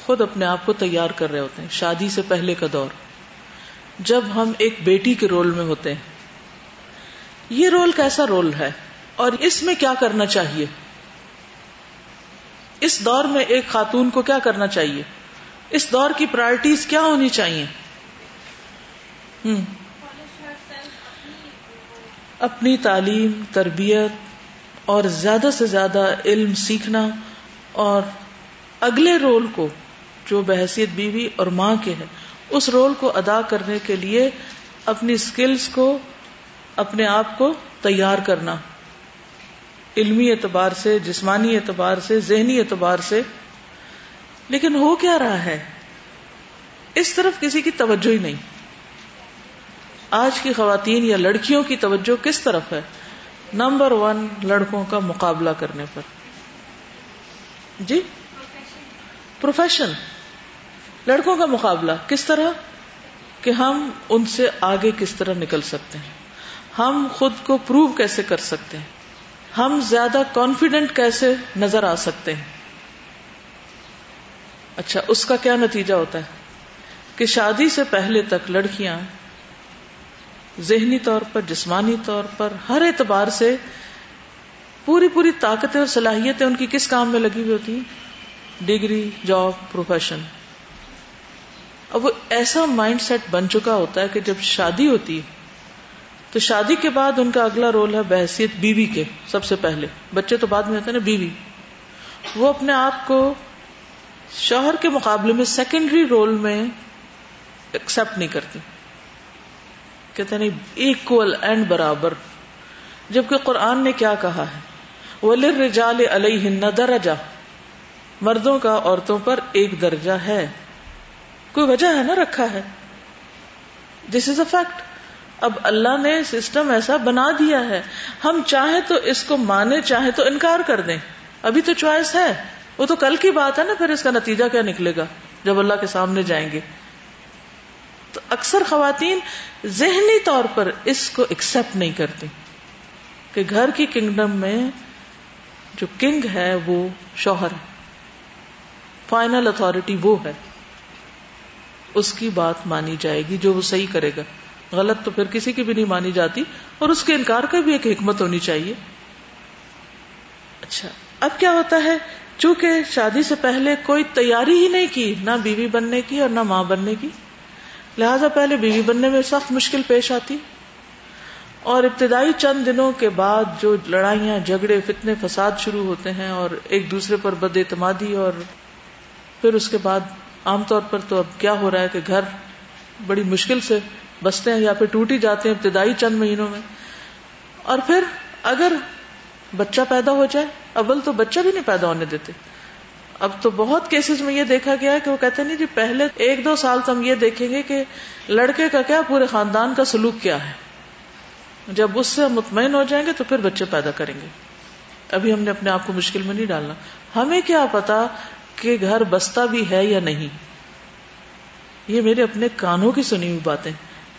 A: خود اپنے آپ کو تیار کر رہے ہوتے ہیں، شادی سے پہلے کا دور۔ جب ہم ایک بیٹی کے رول میں ہوتے ہیں۔ یہ رول کیسا رول ہے۔ اور اس میں کیا کرنا چاہیے؟ اس دور میں ایک خاتون کو کیا کرنا چاہیے؟ اس دور کی پرائرٹیز کیا ہونی چاہیے؟ اپنی تعلیم، تربیت اور زیادہ سے زیادہ علم سیکھنا اور اگلے رول کو جو بحثیت بیوی اور ماں کے ہے، اس رول کو ادا کرنے کے لیے اپنی اسکلس کو، اپنے آپ کو تیار کرنا۔ علمی اعتبار سے، جسمانی اعتبار سے، ذہنی اعتبار سے۔ لیکن ہو کیا رہا ہے؟ اس طرف کسی کی توجہ ہی نہیں۔ آج کی خواتین یا لڑکیوں کی توجہ کس طرف ہے؟ نمبر ون، لڑکوں کا مقابلہ کرنے پر۔ جی؟ پروفیشن۔ لڑکوں کا مقابلہ۔ کس طرح؟ کہ ہم ان سے آگے کس طرح نکل سکتے ہیں۔ ہم خود کو پروو کیسے کر سکتے ہیں؟ ہم زیادہ کانفیڈنٹ کیسے نظر آ سکتے ہیں؟ اچھا اس کا کیا نتیجہ ہوتا ہے؟ کہ شادی سے پہلے تک لڑکیاں ذہنی طور پر، جسمانی طور پر، ہر اعتبار سے پوری پوری طاقتیں اور صلاحیتیں ان کی کس کام میں لگی ہوئی ہوتی ہیں؟ ڈگری، جاب پروفیشن اب وہ ایسا مائنڈ سیٹ بن چکا ہوتا ہے کہ جب شادی ہوتی ہے تو شادی کے بعد ان کا اگلا رول ہے بحثیت بیوی کے سب سے پہلے۔ بچے تو بعد میں ہوتے ہیں نا بیوی۔ وہ اپنے آپ کو شوہر کے مقابلے میں سیکنڈری رول میں ایکسپٹ نہیں کرتی۔ کہتے نہیں اکول اینڈ برابر۔ جبکہ قرآن نے کیا کہا ہے؟ ولر رجال علیہ درجہ مردوں کا عورتوں پر ایک درجہ ہے۔ کوئی وجہ ہے نا رکھا ہے؟ دس از اے فیکٹ اب اللہ نے سسٹم ایسا بنا دیا ہے۔ ہم چاہیں تو اس کو مانے چاہیں تو انکار کر دیں۔ ابھی تو چوائس ہے۔ وہ تو کل کی بات ہے نا، پھر اس کا نتیجہ کیا نکلے گا جب اللہ کے سامنے جائیں گے۔ تو اکثر خواتین ذہنی طور پر اس کو ایکسپٹ نہیں کرتی کہ گھر کی کنگڈم میں جو کنگ ہے وہ شوہر ہے۔ فائنل اتارٹی وہ ہے۔ اس کی بات مانی جائے گی جو وہ صحیح کرے گا۔ غلط تو پھر کسی کی بھی نہیں مانی جاتی اور اس کے انکار کا بھی ایک حکمت ہونی چاہیے۔ اچھا اب کیا ہوتا ہے؟ چونکہ شادی سے پہلے کوئی تیاری ہی نہیں کی، نہ بیوی بننے کی اور نہ ماں بننے کی، لہذا پہلے بیوی بننے میں سخت مشکل پیش آتی۔ اور ابتدائی چند دنوں کے بعد جو لڑائیاں، جھگڑے، فتنے، فساد شروع ہوتے ہیں اور ایک دوسرے پر بد اعتمادی اور پھر اس کے بعد عام طور پر تو اب کیا ہو رہا ہے کہ گھر بڑی مشکل سے بستے ہیں یا پھر ٹوٹ ہی جاتے ہیں ابتدائی چند مہینوں میں۔ اور پھر اگر بچہ پیدا ہو جائے، اول تو بچہ بھی نہیں پیدا ہونے دیتے۔ اب تو بہت کیسز میں یہ دیکھا گیا ہے کہ وہ کہتے نہیں جی پہلے ایک دو سال تو ہم یہ دیکھیں گے کہ لڑکے کا کیا پورے خاندان کا سلوک کیا ہے۔ جب اس سے مطمئن ہو جائیں گے تو پھر بچے پیدا کریں گے۔ ابھی ہم نے اپنے آپ کو مشکل میں نہیں ڈالنا۔ ہمیں کیا پتا کہ گھر بستا بھی ہے یا نہیں۔ یہ میرے اپنے کانوں کی سنی ہوئی باتیں۔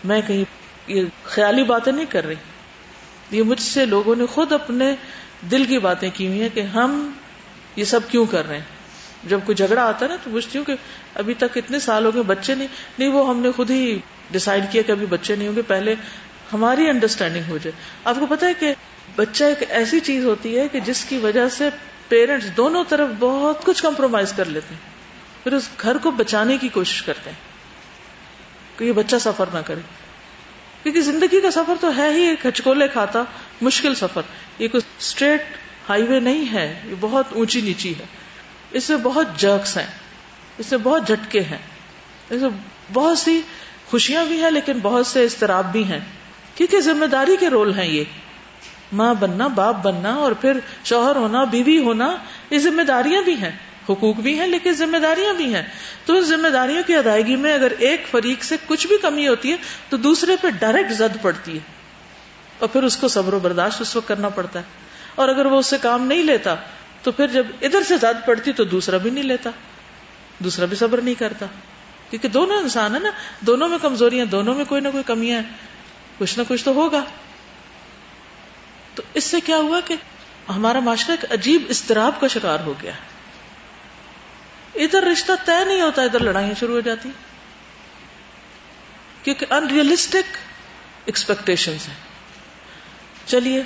A: میں کہیں یہ خیالی باتیں نہیں کر رہی۔ یہ مجھ سے لوگوں نے خود اپنے دل کی باتیں کی ہوئی ہیں کہ ہم یہ سب کیوں کر رہے ہیں۔ جب کوئی جھگڑا آتا ہے نا تو پوچھتی ہوں کہ ابھی تک اتنے سال ہو گئے بچے نہیں نہیں وہ ہم نے خود ہی ڈسائڈ کیا کہ ابھی بچے نہیں ہوں گے، پہلے ہماری انڈرسٹینڈنگ ہو جائے۔ آپ کو پتا ہے کہ بچہ ایک ایسی چیز ہوتی ہے کہ جس کی وجہ سے پیرنٹس دونوں طرف بہت کچھ کمپرومائز کر لیتے ہیں۔ پھر اس گھر کو بچانے کی کوشش کرتے ہیں۔ کہ یہ بچہ سفر نہ کرے۔ کیونکہ زندگی کا سفر تو ہے ہی ایک ہچکولے کھاتا، مشکل سفر۔ یہ کوئی اسٹریٹ ہائی وے نہیں ہے، یہ بہت اونچی نیچی ہے۔ اس میں بہت جرکس ہیں، اس میں بہت جھٹکے ہیں۔ اس میں بہت سی خوشیاں بھی ہیں، لیکن بہت سے استراب بھی ہیں۔ کیونکہ ذمہ داری کے رول ہیں یہ۔ ماں بننا، باپ بننا اور پھر شوہر ہونا، بیوی ہونا، یہ ذمہ داریاں بھی ہیں۔ حقوق بھی ہیں لیکن ذمہ داریاں بھی ہیں۔ تو اس ذمہ داریوں کی ادائیگی میں اگر ایک فریق سے کچھ بھی کمی ہوتی ہے تو دوسرے پہ ڈائریکٹ زد پڑتی ہے۔ اور پھر اس کو صبر و برداشت اس وقت کرنا پڑتا ہے۔ اور اگر وہ اس سے کام نہیں لیتا تو پھر جب ادھر سے زد پڑتی تو دوسرا بھی نہیں لیتا۔ دوسرا بھی صبر نہیں کرتا۔ کیونکہ دونوں انسان ہے نا، دونوں میں کمزوریاں دونوں میں کوئی نہ کوئی کمیاں ہیں کچھ نہ کچھ تو ہوگا۔ تو اس سے کیا ہوا کہ ہمارا معاشرہ ایک عجیب استراب کا شکار ہو گیا۔ ہے ادھر رشتہ طے نہیں ہوتا، ادھر لڑائیاں شروع ہو جاتی۔ کیونکہ انریلسٹک ایکسپیکٹیشن ہیں۔ چلیے،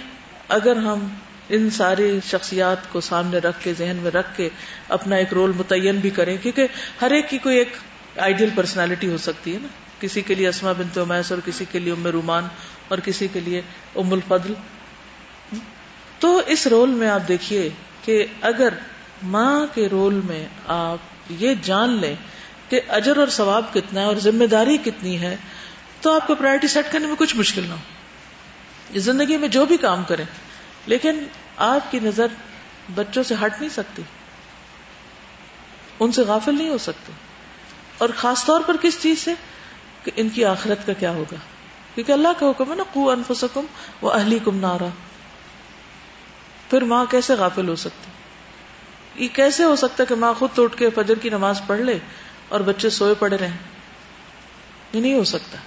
A: اگر ہم ان ساری شخصیات کو سامنے رکھ کے، ذہن میں رکھ کے اپنا ایک رول متعین بھی کریں، کیونکہ ہر ایک کی کوئی ایک آئیڈیل پرسنالٹی ہو سکتی ہے نا۔ کسی کے لیے اسما بنت عمیس اور کسی کے لیے ام رومان اور کسی کے لیے ام الفضل۔ تو اس رول میں آپ دیکھیے کہ اگر ماں کے رول میں آپ یہ جان لیں کہ اجر اور ثواب کتنا ہے اور ذمہ داری کتنی ہے، تو آپ کو پرائرٹی سیٹ کرنے میں کچھ مشکل نہ ہو۔ زندگی میں جو بھی کام کریں، لیکن آپ کی نظر بچوں سے ہٹ نہیں سکتی۔ ان سے غافل نہیں ہو سکتے۔ اور خاص طور پر کس چیز سے؟ کہ ان کی آخرت کا کیا ہوگا۔ کیونکہ اللہ کا حکم ہے نا کو انفسکم وہ اہلی کم نارا۔ پھر ماں کیسے غافل ہو سکتی؟ یہ کیسے ہو سکتا کہ ماں خود اٹھ کے فجر کی نماز پڑھ لے اور بچے سوئے پڑے رہیں؟ یہ نہیں ہو سکتا۔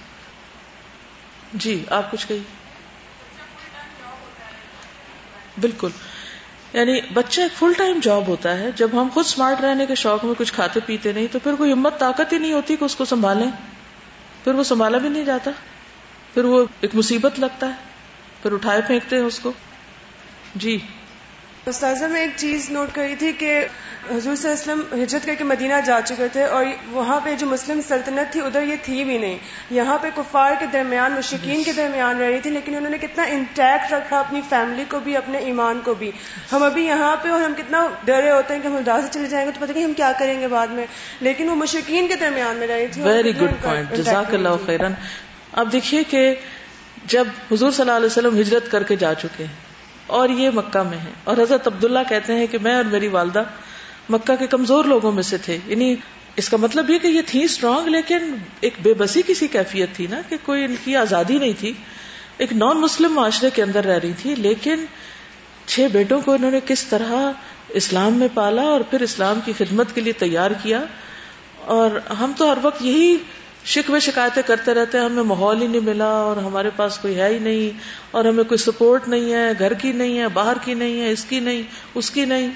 A: جی آپ کچھ کہیے۔ بالکل۔ یعنی بچہ ایک فل ٹائم جاب ہوتا ہے۔ جب ہم خود اسمارٹ رہنے کے شوق میں کچھ کھاتے پیتے نہیں، تو پھر کوئی ہمت، طاقت ہی نہیں ہوتی کہ اس کو سنبھالیں۔ پھر وہ سنبھالا بھی نہیں جاتا۔ پھر وہ ایک مصیبت لگتا ہے۔ پھر اٹھائے پھینکتے ہیں اس کو۔ جی۔
C: استاذہ میں ایک چیز نوٹ کری تھی کہ حضور صلی اللہ علیہ وسلم ہجرت کر کے مدینہ جا چکے تھے اور وہاں پہ جو مسلم سلطنت تھی ادھر یہ تھی بھی نہیں۔ یہاں پہ کفار کے درمیان مشکین کے درمیان رہ رہی تھی لیکن انہوں نے کتنا انٹیکٹ رکھا اپنی فیملی کو بھی اپنے ایمان کو بھی۔ ہم ابھی یہاں پہ اور ہم کتنا ڈرے ہوتے ہیں کہ ہم اداس سے چلے جائیں گے تو پتہ نہیں ہم کیا کریں گے بعد میں۔ لیکن وہ مشکین کے درمیان میں رہی تھی
A: ویری گڈ پوائنٹ جزاک اللہ خیرن۔ اب دیکھیے کہ جب حضور صلی اللہ علیہ وسلم ہجرت کر کے جا چکے ہیں اور یہ مکہ میں ہے۔ اور حضرت عبداللہ کہتے ہیں کہ میں اور میری والدہ مکہ کے کمزور لوگوں میں سے تھے۔ یعنی اس کا مطلب یہ کہ یہ تھی اسٹرانگ لیکن ایک بے بسی کی سی کیفیت تھی نا کہ کوئی ان کی آزادی نہیں تھی۔ ایک نان مسلم معاشرے کے اندر رہ رہی تھی، لیکن چھ بیٹوں کو انہوں نے کس طرح اسلام میں پالا اور پھر اسلام کی خدمت کے لیے تیار کیا۔ اور ہم تو ہر وقت یہی شکوے شکایتیں کرتے رہتے ہیں، ہمیں ماحول ہی نہیں ملا اور ہمارے پاس کوئی ہے ہی نہیں اور ہمیں کوئی سپورٹ نہیں ہے، گھر کی نہیں ہے، باہر کی نہیں ہے، اس کی نہیں، اس کی نہیں۔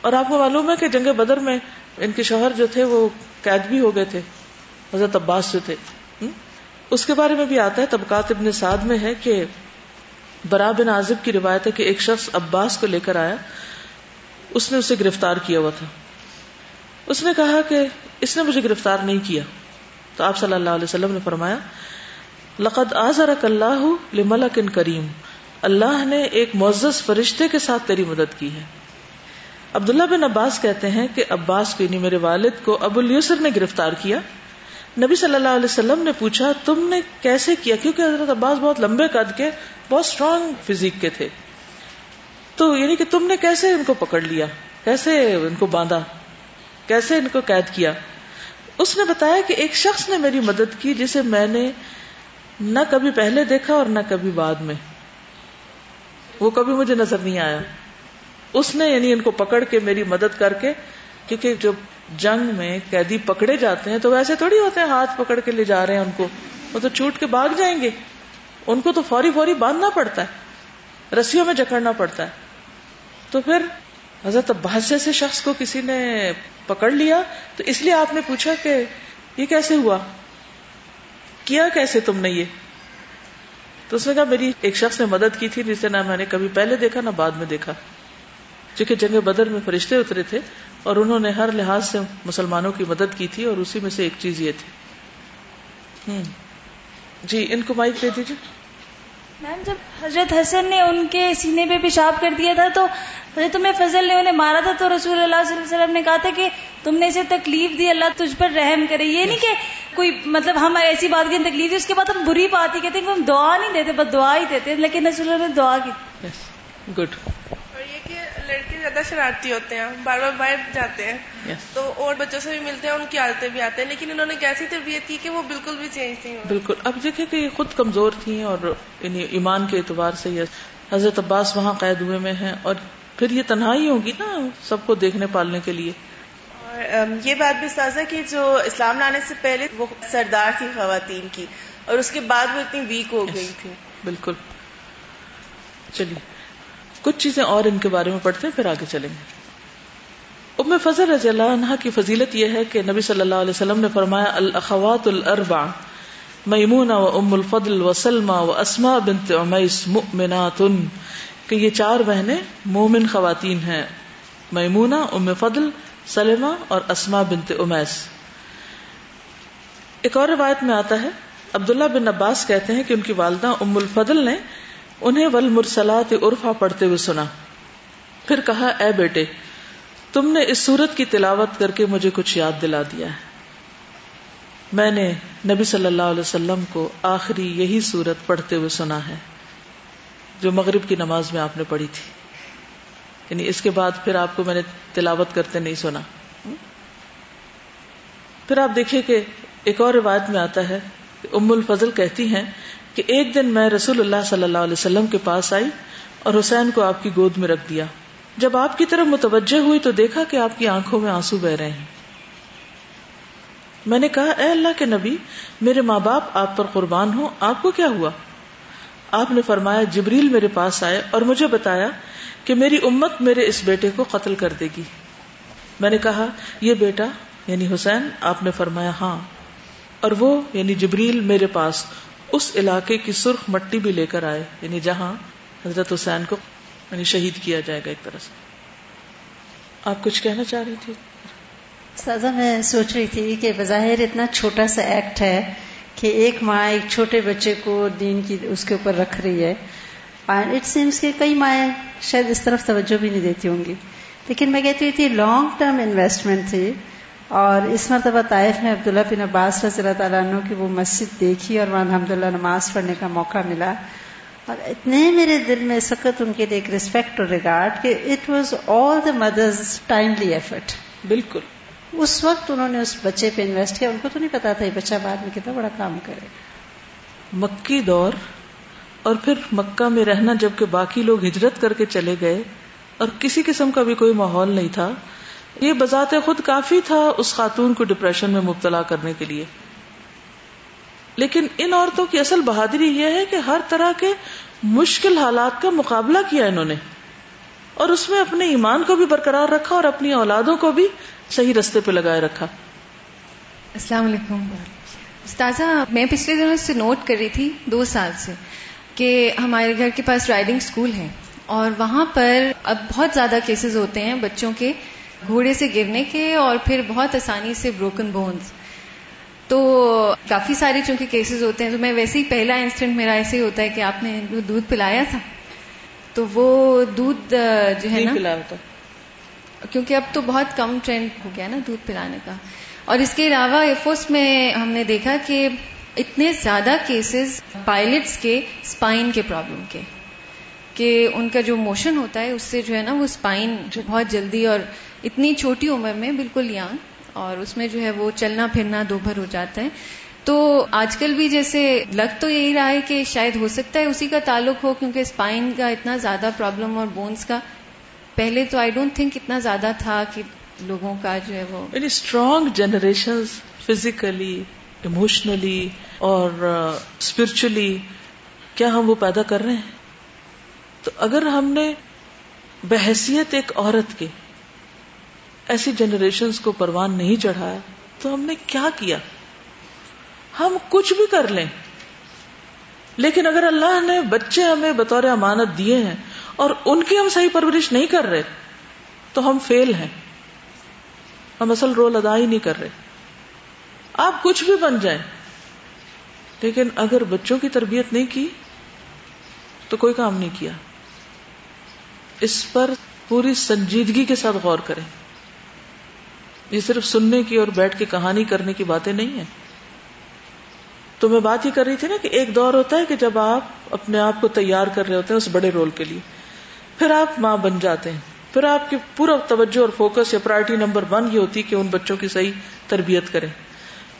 A: اور آپ کو معلوم ہے کہ جنگ بدر میں ان کے شوہر جو تھے وہ قید بھی ہو گئے تھے، حضرت عباس جو تھے۔ اس کے بارے میں بھی آتا ہے، طبقات ابن سعد میں ہے کہ برا بن عازب کی روایت ہے کہ ایک شخص عباس کو لے کر آیا، اس نے اسے گرفتار کیا ہوا تھا۔ اس نے کہا کہ اس نے مجھے گرفتار نہیں کیا۔ تو آپ صلی اللہ علیہ وسلم نے فرمایا، لقد آزرک اللہ لملک ان کریم۔ اللہ نے ایک معزز فرشتے کے ساتھ تیری مدد کی ہے۔ عبداللہ بن عباس کہتے ہیں کہ عباس کو یعنی میرے والد کو ابو السر نے گرفتار کیا۔ نبی صلی اللہ علیہ وسلم نے پوچھا، تم نے کیسے کیا؟ کیونکہ حضرت عباس بہت لمبے قد کے، بہت اسٹرانگ فزیک کے تھے۔ تو یعنی کہ تم نے کیسے ان کو پکڑ لیا؟ کیسے ان کو باندھا؟ کیسے ان کو قید کیا؟ اس نے بتایا کہ ایک شخص نے میری مدد کی جسے میں نے نہ کبھی پہلے دیکھا اور نہ کبھی بعد میں۔ وہ کبھی مجھے نظر نہیں آیا۔ اس نے یعنی ان کو پکڑ کے میری مدد کر کے، کیونکہ جو جنگ میں قیدی پکڑے جاتے ہیں تو ویسے تھوڑی ہوتے ہیں، ہاتھ پکڑ کے لے جا رہے ہیں ان کو۔ وہ تو چھوٹ کے بھاگ جائیں گے۔ ان کو تو فوری فوری باندھنا پڑتا ہے، رسیوں میں جکڑنا پڑتا ہے۔ تو پھر حضرت عباس جیسے شخص کو کسی نے پکڑ لیا تو اس لیے آپ نے پوچھا کہ یہ کیسے ہوا؟ کیا کیسے تم نے یہ؟ تو اس نے کہا میری ایک شخص نے مدد کی تھی جسے نہ میں نے کبھی پہلے دیکھا نہ بعد میں دیکھا۔ چونکہ جنگ بدر میں فرشتے اترے تھے اور انہوں نے ہر لحاظ سے مسلمانوں کی مدد کی تھی اور اسی میں سے ایک چیز یہ تھی۔ ہوں۔ جی ان کو مائک دے دیجیے
D: میم جب حضرت حسن نے ان کے سینے پہ پیشاب کر دیا تھا تو حضرت تمہیں فضل نے انہیں مارا تھا تو رسول اللہ صلی اللہ علیہ وسلم نے کہا تھا کہ تم نے اسے تکلیف دی اللہ تجھ پر رحم کرے۔ یہ نہیں کہ کوئی مطلب ہم ایسی بات کی تکلیف دی اس کے بعد ہم بری بات ہی کہتے ہیں کہ ہم دعا نہیں دیتے بس دعا ہی دیتے لیکن رسول اللہ نے دعا کی۔
A: گڈ
E: لڑکے زیادہ شرارتی ہوتے ہیں بار بار باہر جاتے ہیں۔ تو اور بچوں سے بھی ملتے ہیں ان کی عادتیں بھی آتے ہیں لیکن انہوں نے کیسی تربیت کی کہ وہ بالکل بھی چینج نہیں
A: بالکل۔ اب دیکھیں کہ یہ خود کمزور تھیں اور یعنی ایمان کے اعتبار سے یہ حضرت عباس وہاں قید ہوئے میں ہیں اور پھر یہ تنہائی ہوگی نا سب کو دیکھنے پالنے کے لیے۔
F: اور یہ بات بھی سازا کہ جو اسلام لانے سے پہلے وہ سردار تھی خواتین کی اور اس کے بعد وہ اتنی ویک ہو گئی تھی۔
A: بالکل۔ چلیے۔ کچھ چیزیں اور ان کے بارے میں پڑھتے ہیں، پھر آگے چلیں گے۔ ام فضل رضی اللہ عنہ کی فضیلت یہ ہے کہ نبی صلی اللہ علیہ وسلم نے فرمایا، الاخوات الاربع، میمونہ و ام الفضل و سلمہ و اسما بنت عمیس مؤمنات، کہ یہ چار بہنیں مومن خواتین ہیں۔ میمونہ، ام فضل، سلمہ اور اسما بنت امیس ایک اور روایت میں آتا ہے، عبداللہ بن عباس کہتے ہیں کہ ان کی والدہ ام الفضل نے انہیں ولمرسلات عرفا پڑھتے ہوئے سنا۔ پھر کہا، اے بیٹے، تم نے اس سورت کی تلاوت کر کے مجھے کچھ یاد دلا دیا ہے۔ میں نے نبی صلی اللہ علیہ وسلم کو آخری یہی سورت پڑھتے ہوئے سنا ہے، جو مغرب کی نماز میں آپ نے پڑھی تھی۔ یعنی اس کے بعد پھر آپ کو میں نے تلاوت کرتے نہیں سنا۔ پھر آپ دیکھیے کہ ایک اور روایت میں آتا ہے ام الفضل کہتی ہیں کہ ایک دن میں رسول اللہ صلی اللہ علیہ وسلم کے پاس آئی اور حسین کو آپ کی گود میں رکھ دیا۔ جب آپ کی طرف متوجہ ہوئی تو دیکھا کہ آپ کی آنکھوں میں آنسو بہ رہے ہیں۔ میں نے کہا، اے اللہ کے نبی، میرے ماں باپ آپ پر قربان ہوں، آپ کو کیا ہوا؟ آپ نے فرمایا، جبریل میرے پاس آئے اور مجھے بتایا کہ میری امت میرے اس بیٹے کو قتل کر دے گی۔ میں نے کہا، یہ بیٹا یعنی حسین، آپ نے فرمایا ہاں۔ اور وہ یعنی جبریل، میرے پاس اس علاقے کی سرخ مٹی بھی لے کر آئے یعنی جہاں حضرت حسین کو یعنی شہید کیا جائے گا ایک طرح سے۔ آپ کچھ کہنا چاہ رہی تھی
G: سازا، میں سوچ رہی تھی کہ بظاہر اتنا چھوٹا سا ایکٹ ہے کہ ایک ماں ایک چھوٹے بچے کو دین کی اس کے اوپر رکھ رہی ہے۔ اٹ سیمس کہ کئی مائیں شاید اس طرف توجہ بھی نہیں دیتی ہوں گی۔ لیکن میں کہتی تھی لانگ ٹرم انویسٹمنٹ تھی۔ اور اس مرتبہ طائف میں عبداللہ بن عباس رضی اللہ تعالیٰ عنہ کی وہ مسجد دیکھی اور وہاں الحمد للہ نماز پڑھنے کا موقع ملا۔ اور اتنے میرے دل میں سخت ان کے لیے ایک ریسپیکٹ اور ریگارڈ کہ it was all the mother's timely effort
A: بالکل۔
G: اس وقت انہوں نے اس بچے پہ انویسٹ کیا۔ ان کو تو نہیں پتا تھا یہ بچہ بعد میں کتنا بڑا کام کرے۔
A: مکی دور اور پھر مکہ میں رہنا جبکہ باقی لوگ ہجرت کر کے چلے گئے اور کسی قسم کا بھی کوئی ماحول نہیں تھا۔ یہ بذات خود کافی تھا اس خاتون کو ڈپریشن میں مبتلا کرنے کے لیے۔ لیکن ان عورتوں کی اصل بہادری یہ ہے کہ ہر طرح کے مشکل حالات کا مقابلہ کیا انہوں نے۔ اور اس میں اپنے ایمان کو بھی برقرار رکھا اور اپنی اولادوں کو بھی صحیح رستے پہ لگائے رکھا۔
H: السلام علیکم۔ استاذہ، میں پچھلے دنوں سے نوٹ کر رہی تھی دو سال سے کہ ہمارے گھر کے پاس رائڈنگ اسکول ہے اور وہاں پر اب بہت زیادہ کیسز ہوتے ہیں بچوں کے۔ گھوڑے سے گرنے کے اور پھر بہت آسانی سے بروکن بونز تو کافی سارے چونکہ کیسز ہوتے ہیں تو میں ویسے ہی پہلا انسٹنٹ میرا ایسے ہی ہوتا ہے کہ آپ نے دودھ پلایا تھا؟ تو وہ دودھ جو ہے نا کیونکہ اب تو بہت کم ٹرینڈ ہو گیا نا دودھ پلانے کا۔ اور اس کے علاوہ ایفوس میں ہم نے دیکھا کہ اتنے زیادہ کیسز پائلٹس کے اسپائن کے پرابلم کے کہ ان کا جو موشن ہوتا ہے اس سے جو ہے نا وہ اسپائن جو بہت جلدی اور اتنی چھوٹی عمر میں، بالکل یانگ اور اس میں جو ہے وہ چلنا پھرنا دو بھر ہو جاتا ہے۔ تو آج کل بھی جیسے لگ تو یہی رہا ہے کہ شاید ہو سکتا ہے اسی کا تعلق ہو، کیونکہ اسپائن کا اتنا زیادہ پرابلم اور بونس کا۔ پہلے تو آئی ڈونٹ تھنک اتنا زیادہ تھا کہ لوگوں کا جو ہے وہ۔
A: اسٹرانگ جنریشن فزیکلی ایموشنلی اور اسپرچلی کیا ہم وہ پیدا کر رہے ہیں؟ تو اگر ہم نے بحثیت ایک عورت کے ایسی جنریشن کو پروان نہیں چڑھایا، تو ہم نے کیا کیا؟ ہم کچھ بھی کر لیں۔ لیکن اگر اللہ نے بچے ہمیں بطور امانت دیے ہیں اور ان کی ہم صحیح پرورش نہیں کر رہے، تو ہم فیل ہیں۔ ہم اصل رول ادا ہی نہیں کر رہے۔ آپ کچھ بھی بن جائیں۔ لیکن اگر بچوں کی تربیت نہیں کی، تو کوئی کام نہیں کیا۔ اس پر پوری سنجیدگی کے ساتھ غور کریں۔ یہ صرف سننے کی اور بیٹھ کے کہانی کرنے کی باتیں نہیں ہیں۔ تو میں بات یہ کر رہی تھی نا کہ ایک دور ہوتا ہے کہ جب آپ اپنے آپ کو تیار کر رہے ہوتے ہیں اس بڑے رول کے لیے۔ پھر آپ ماں بن جاتے ہیں۔ پھر آپ کی پورا توجہ اور فوکس یا پرائرٹی نمبر ون یہ ہوتی ہے کہ ان بچوں کی صحیح تربیت کریں۔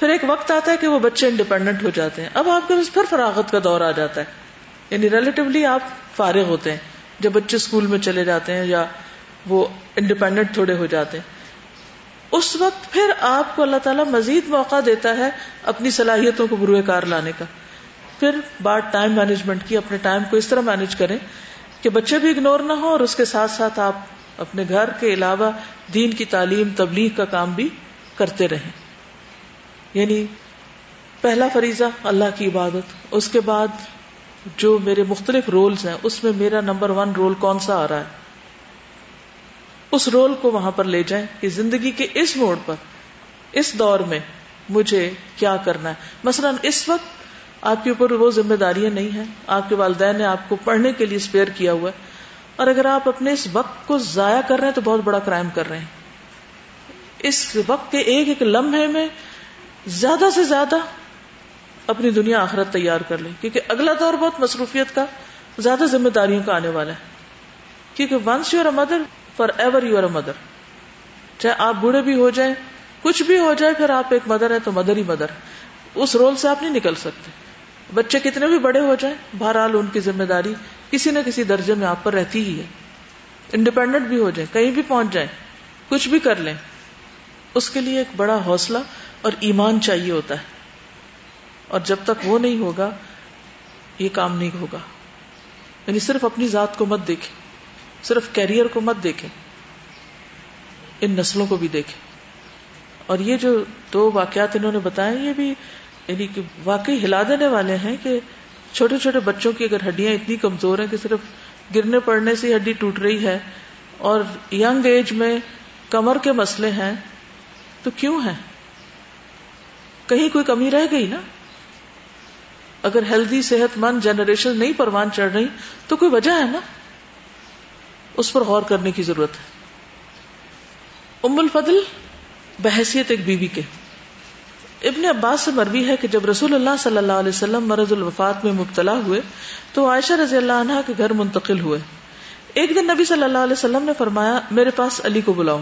A: پھر ایک وقت آتا ہے کہ وہ بچے انڈیپینڈنٹ ہو جاتے ہیں۔ اب آپ کے پاس پھر فراغت کا دور آ جاتا ہے۔ یعنی ریلیٹیولی آپ فارغ ہوتے ہیں۔ جب بچے اسکول میں چلے جاتے ہیں یا وہ انڈیپینڈنٹ تھوڑے ہو جاتے ہیں۔ اس وقت پھر آپ کو اللہ تعالیٰ مزید موقع دیتا ہے اپنی صلاحیتوں کو بروئے کار لانے کا۔ پھر بات ٹائم مینجمنٹ کی، اپنے ٹائم کو اس طرح مینج کریں کہ بچے بھی اگنور نہ ہو اور اس کے ساتھ ساتھ آپ اپنے گھر کے علاوہ دین کی تعلیم، تبلیغ کا کام بھی کرتے رہیں۔ یعنی پہلا فریضہ اللہ کی عبادت، اس کے بعد جو میرے مختلف رولز ہیں، اس میں میرا نمبر ون رول کون سا آ رہا ہے؟ اس رول کو وہاں پر لے جائیں کہ زندگی کے اس موڑ پر، اس دور میں مجھے کیا کرنا ہے؟ مثلا اس وقت آپ کے اوپر وہ ذمہ داریاں نہیں ہیں، آپ کے والدین نے آپ کو پڑھنے کے لیے اسپیئر کیا ہوا ہے۔ اور اگر آپ اپنے اس وقت کو ضائع کر رہے ہیں تو بہت بڑا کرائم کر رہے ہیں۔ اس وقت کے ایک ایک لمحے میں زیادہ سے زیادہ اپنی دنیا آخرت تیار کر لیں، کیونکہ اگلا دور بہت مصروفیت کا، زیادہ ذمہ داریوں کا آنے والا ہے۔ کیونکہ once you a mother for ever you a mother چاہے آپ بوڑھے بھی ہو جائیں، کچھ بھی ہو جائے پھر آپ ایک مدر ہے تو مدر ہی مدر اس رول سے آپ نہیں نکل سکتے۔ بچے کتنے بھی بڑے ہو جائیں، بہرحال ان کی ذمہ داری کسی نہ کسی درجے میں آپ پر رہتی ہی ہے۔ انڈیپینڈنٹ بھی ہو جائیں، کہیں بھی پہنچ جائیں، کچھ بھی کر لیں، اس کے لیے ایک بڑا حوصلہ اور ایمان چاہیے ہوتا ہے۔ اور جب تک وہ نہیں ہوگا، یہ کام نہیں ہوگا۔ یعنی صرف اپنی ذات کو مت دیکھیں۔ صرف کیریئر کو مت دیکھیں، ان نسلوں کو بھی دیکھیں۔ اور یہ جو دو واقعات انہوں نے بتائے، یہ بھی یعنی کہ واقعی ہلا دینے والے ہیں کہ چھوٹے چھوٹے بچوں کی اگر ہڈیاں اتنی کمزور ہیں کہ صرف گرنے پڑنے سے ہڈی ٹوٹ رہی ہے، اور ینگ ایج میں کمر کے مسئلے ہیں، تو کیوں ہیں؟ کہیں کوئی کمی رہ گئی نا؟ اگر ہیلدی صحت مند جنریشن نہیں پروان چڑھ رہی، تو کوئی وجہ ہے نا؟ اس پر غور کرنے کی ضرورت ہے۔ ام الفضل بحثیت ایک بیوی کے۔ ابن عباس سے مروی ہے کہ جب رسول اللہ صلی اللہ علیہ وسلم مرض الوفات میں مبتلا ہوئے تو عائشہ رضی اللہ عنہ کے گھر منتقل ہوئے۔ ایک دن نبی صلی اللہ علیہ وسلم نے فرمایا، میرے پاس علی کو بلاؤ۔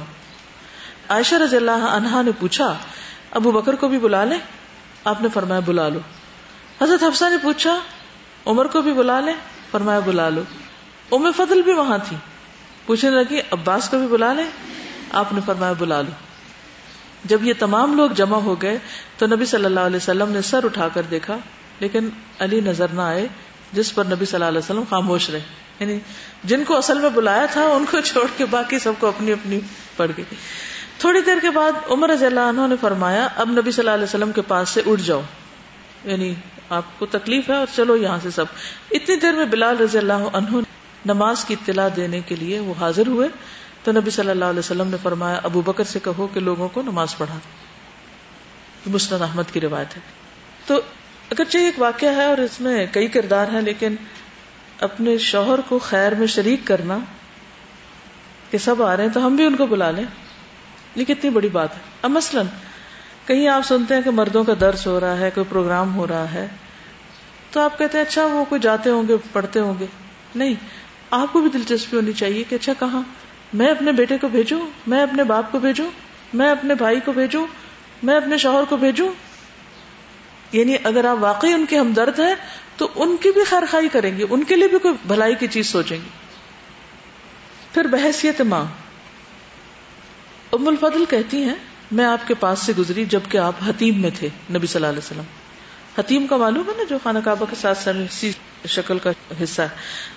A: عائشہ رضی اللہ عنہا نے پوچھا، ابو بکر کو بھی بلا لے آپ نے فرمایا، بلا لو۔ حضرت حفصہ نے پوچھا، عمر کو بھی بلا لے فرمایا، بلا لو۔ ام فضل بھی وہاں تھی۔ پوچھنے لگی عباس کو بھی بلا لے آپ نے فرمایا، بلا لو جب یہ تمام لوگ جمع ہو گئے، تو نبی صلی اللہ علیہ وسلم نے سر اٹھا کر دیکھا، لیکن علی نظر نہ آئے، جس پر نبی صلی اللہ علیہ وسلم خاموش رہے۔ یعنی جن کو اصل میں بلایا تھا، ان کو چھوڑ کے باقی سب کو اپنی اپنی پڑ گئی۔ تھوڑی دیر کے بعد عمر رضی اللہ عنہ نے فرمایا، اب نبی صلی اللہ علیہ وسلم کے پاس سے اٹھ جاؤ۔ یعنی آپ کو تکلیف ہے اور چلو یہاں سے سب۔ اتنی دیر میں بلال رضی اللہ عنہ نماز کی اطلاع دینے کے لیے وہ حاضر ہوئے تو نبی صلی اللہ علیہ وسلم نے فرمایا، ابو بکر سے کہو کہ لوگوں کو نماز پڑھا۔ مسند احمد کی روایت ہے۔ تو اگرچہ ایک واقعہ ہے اور اس میں کئی کردار ہیں، لیکن اپنے شوہر کو خیر میں شریک کرنا کہ سب آ رہے ہیں تو ہم بھی ان کو بلا لیں۔ یہ کتنی بڑی بات ہے۔ اب مثلاً کہیں آپ سنتے ہیں کہ مردوں کا درس ہو رہا ہے، کوئی پروگرام ہو رہا ہے، تو آپ کہتے ہیں اچھا وہ کوئی جاتے ہوں گے، پڑھتے ہوں گے۔ نہیں آپ کو بھی دلچسپی ہونی چاہیے کہ اچھا کہاں میں اپنے بیٹے کو بھیجوں؟ میں اپنے باپ کو بھیجوں؟ میں اپنے بھائی کو بھیجوں؟ میں اپنے شوہر کو بھیجوں؟ یعنی اگر آپ واقعی ان کے ہمدرد ہیں تو ان کی بھی خیر خائی کریں گے، ان کے لیے بھی کوئی بھلائی کی چیز سوچیں گے۔ پھر بحثیت ماں۔ ام الفضل کہتی ہیں، میں آپ کے پاس سے گزری جبکہ آپ حتیم میں تھے، نبی صلی اللہ علیہ وسلم۔ حتیم کا معلوم ہے نا جو خانہ کعبہ کے ساتھ سر شکل کا حصہ ہے۔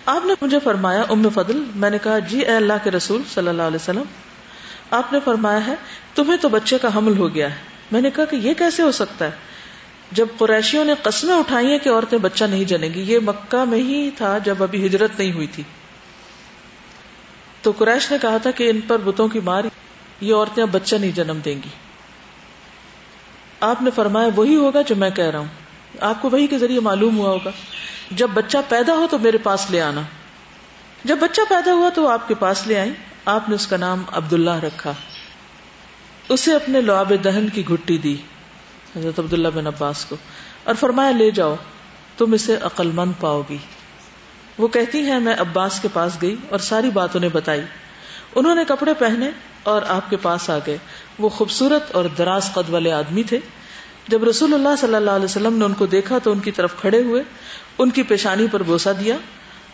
A: آپ نے مجھے فرمایا، ام فضل میں نے کہا جی اے اللہ کے رسول صلی اللہ علیہ وسلم، آپ نے فرمایا ہے، تمہیں تو بچے کا حمل ہو گیا ہے۔ میں نے کہا کہ یہ کیسے ہو سکتا ہے؟ جب قریشیوں نے قسمیں اٹھائی ہیں کہ عورتیں بچہ نہیں جنیں گی۔ یہ مکہ میں ہی تھا جب ابھی ہجرت نہیں ہوئی تھی۔ تو قریش نے کہا تھا کہ ان پر بتوں کی مار، یہ عورتیں بچہ نہیں جنم دیں گی۔ آپ نے فرمایا، وہی ہوگا جو میں کہہ رہا ہوں۔ آپ کو وہی کے ذریعے معلوم ہوا ہوگا۔ جب بچہ پیدا ہو تو میرے پاس لے آنا۔ جب بچہ پیدا ہوا تو وہ آپ کے پاس لے آئی آپ نے اس کا نام عبداللہ رکھا۔ اسے اپنے لعاب دہن کی گھٹی دی۔ حضرت عبداللہ بن عباس کو۔ اور فرمایا، لے جاؤ، تم اسے عقل مند پاؤ گی۔ وہ کہتی ہیں، میں عباس کے پاس گئی اور ساری بات انہیں بتائی۔ انہوں نے کپڑے پہنے اور آپ کے پاس آ گئے۔ وہ خوبصورت اور دراز قد والے آدمی تھے۔ جب رسول اللہ صلی اللہ علیہ وسلم نے ان کو دیکھا تو ان کی طرف کھڑے ہوئے۔ ان کی پیشانی پر بوسا دیا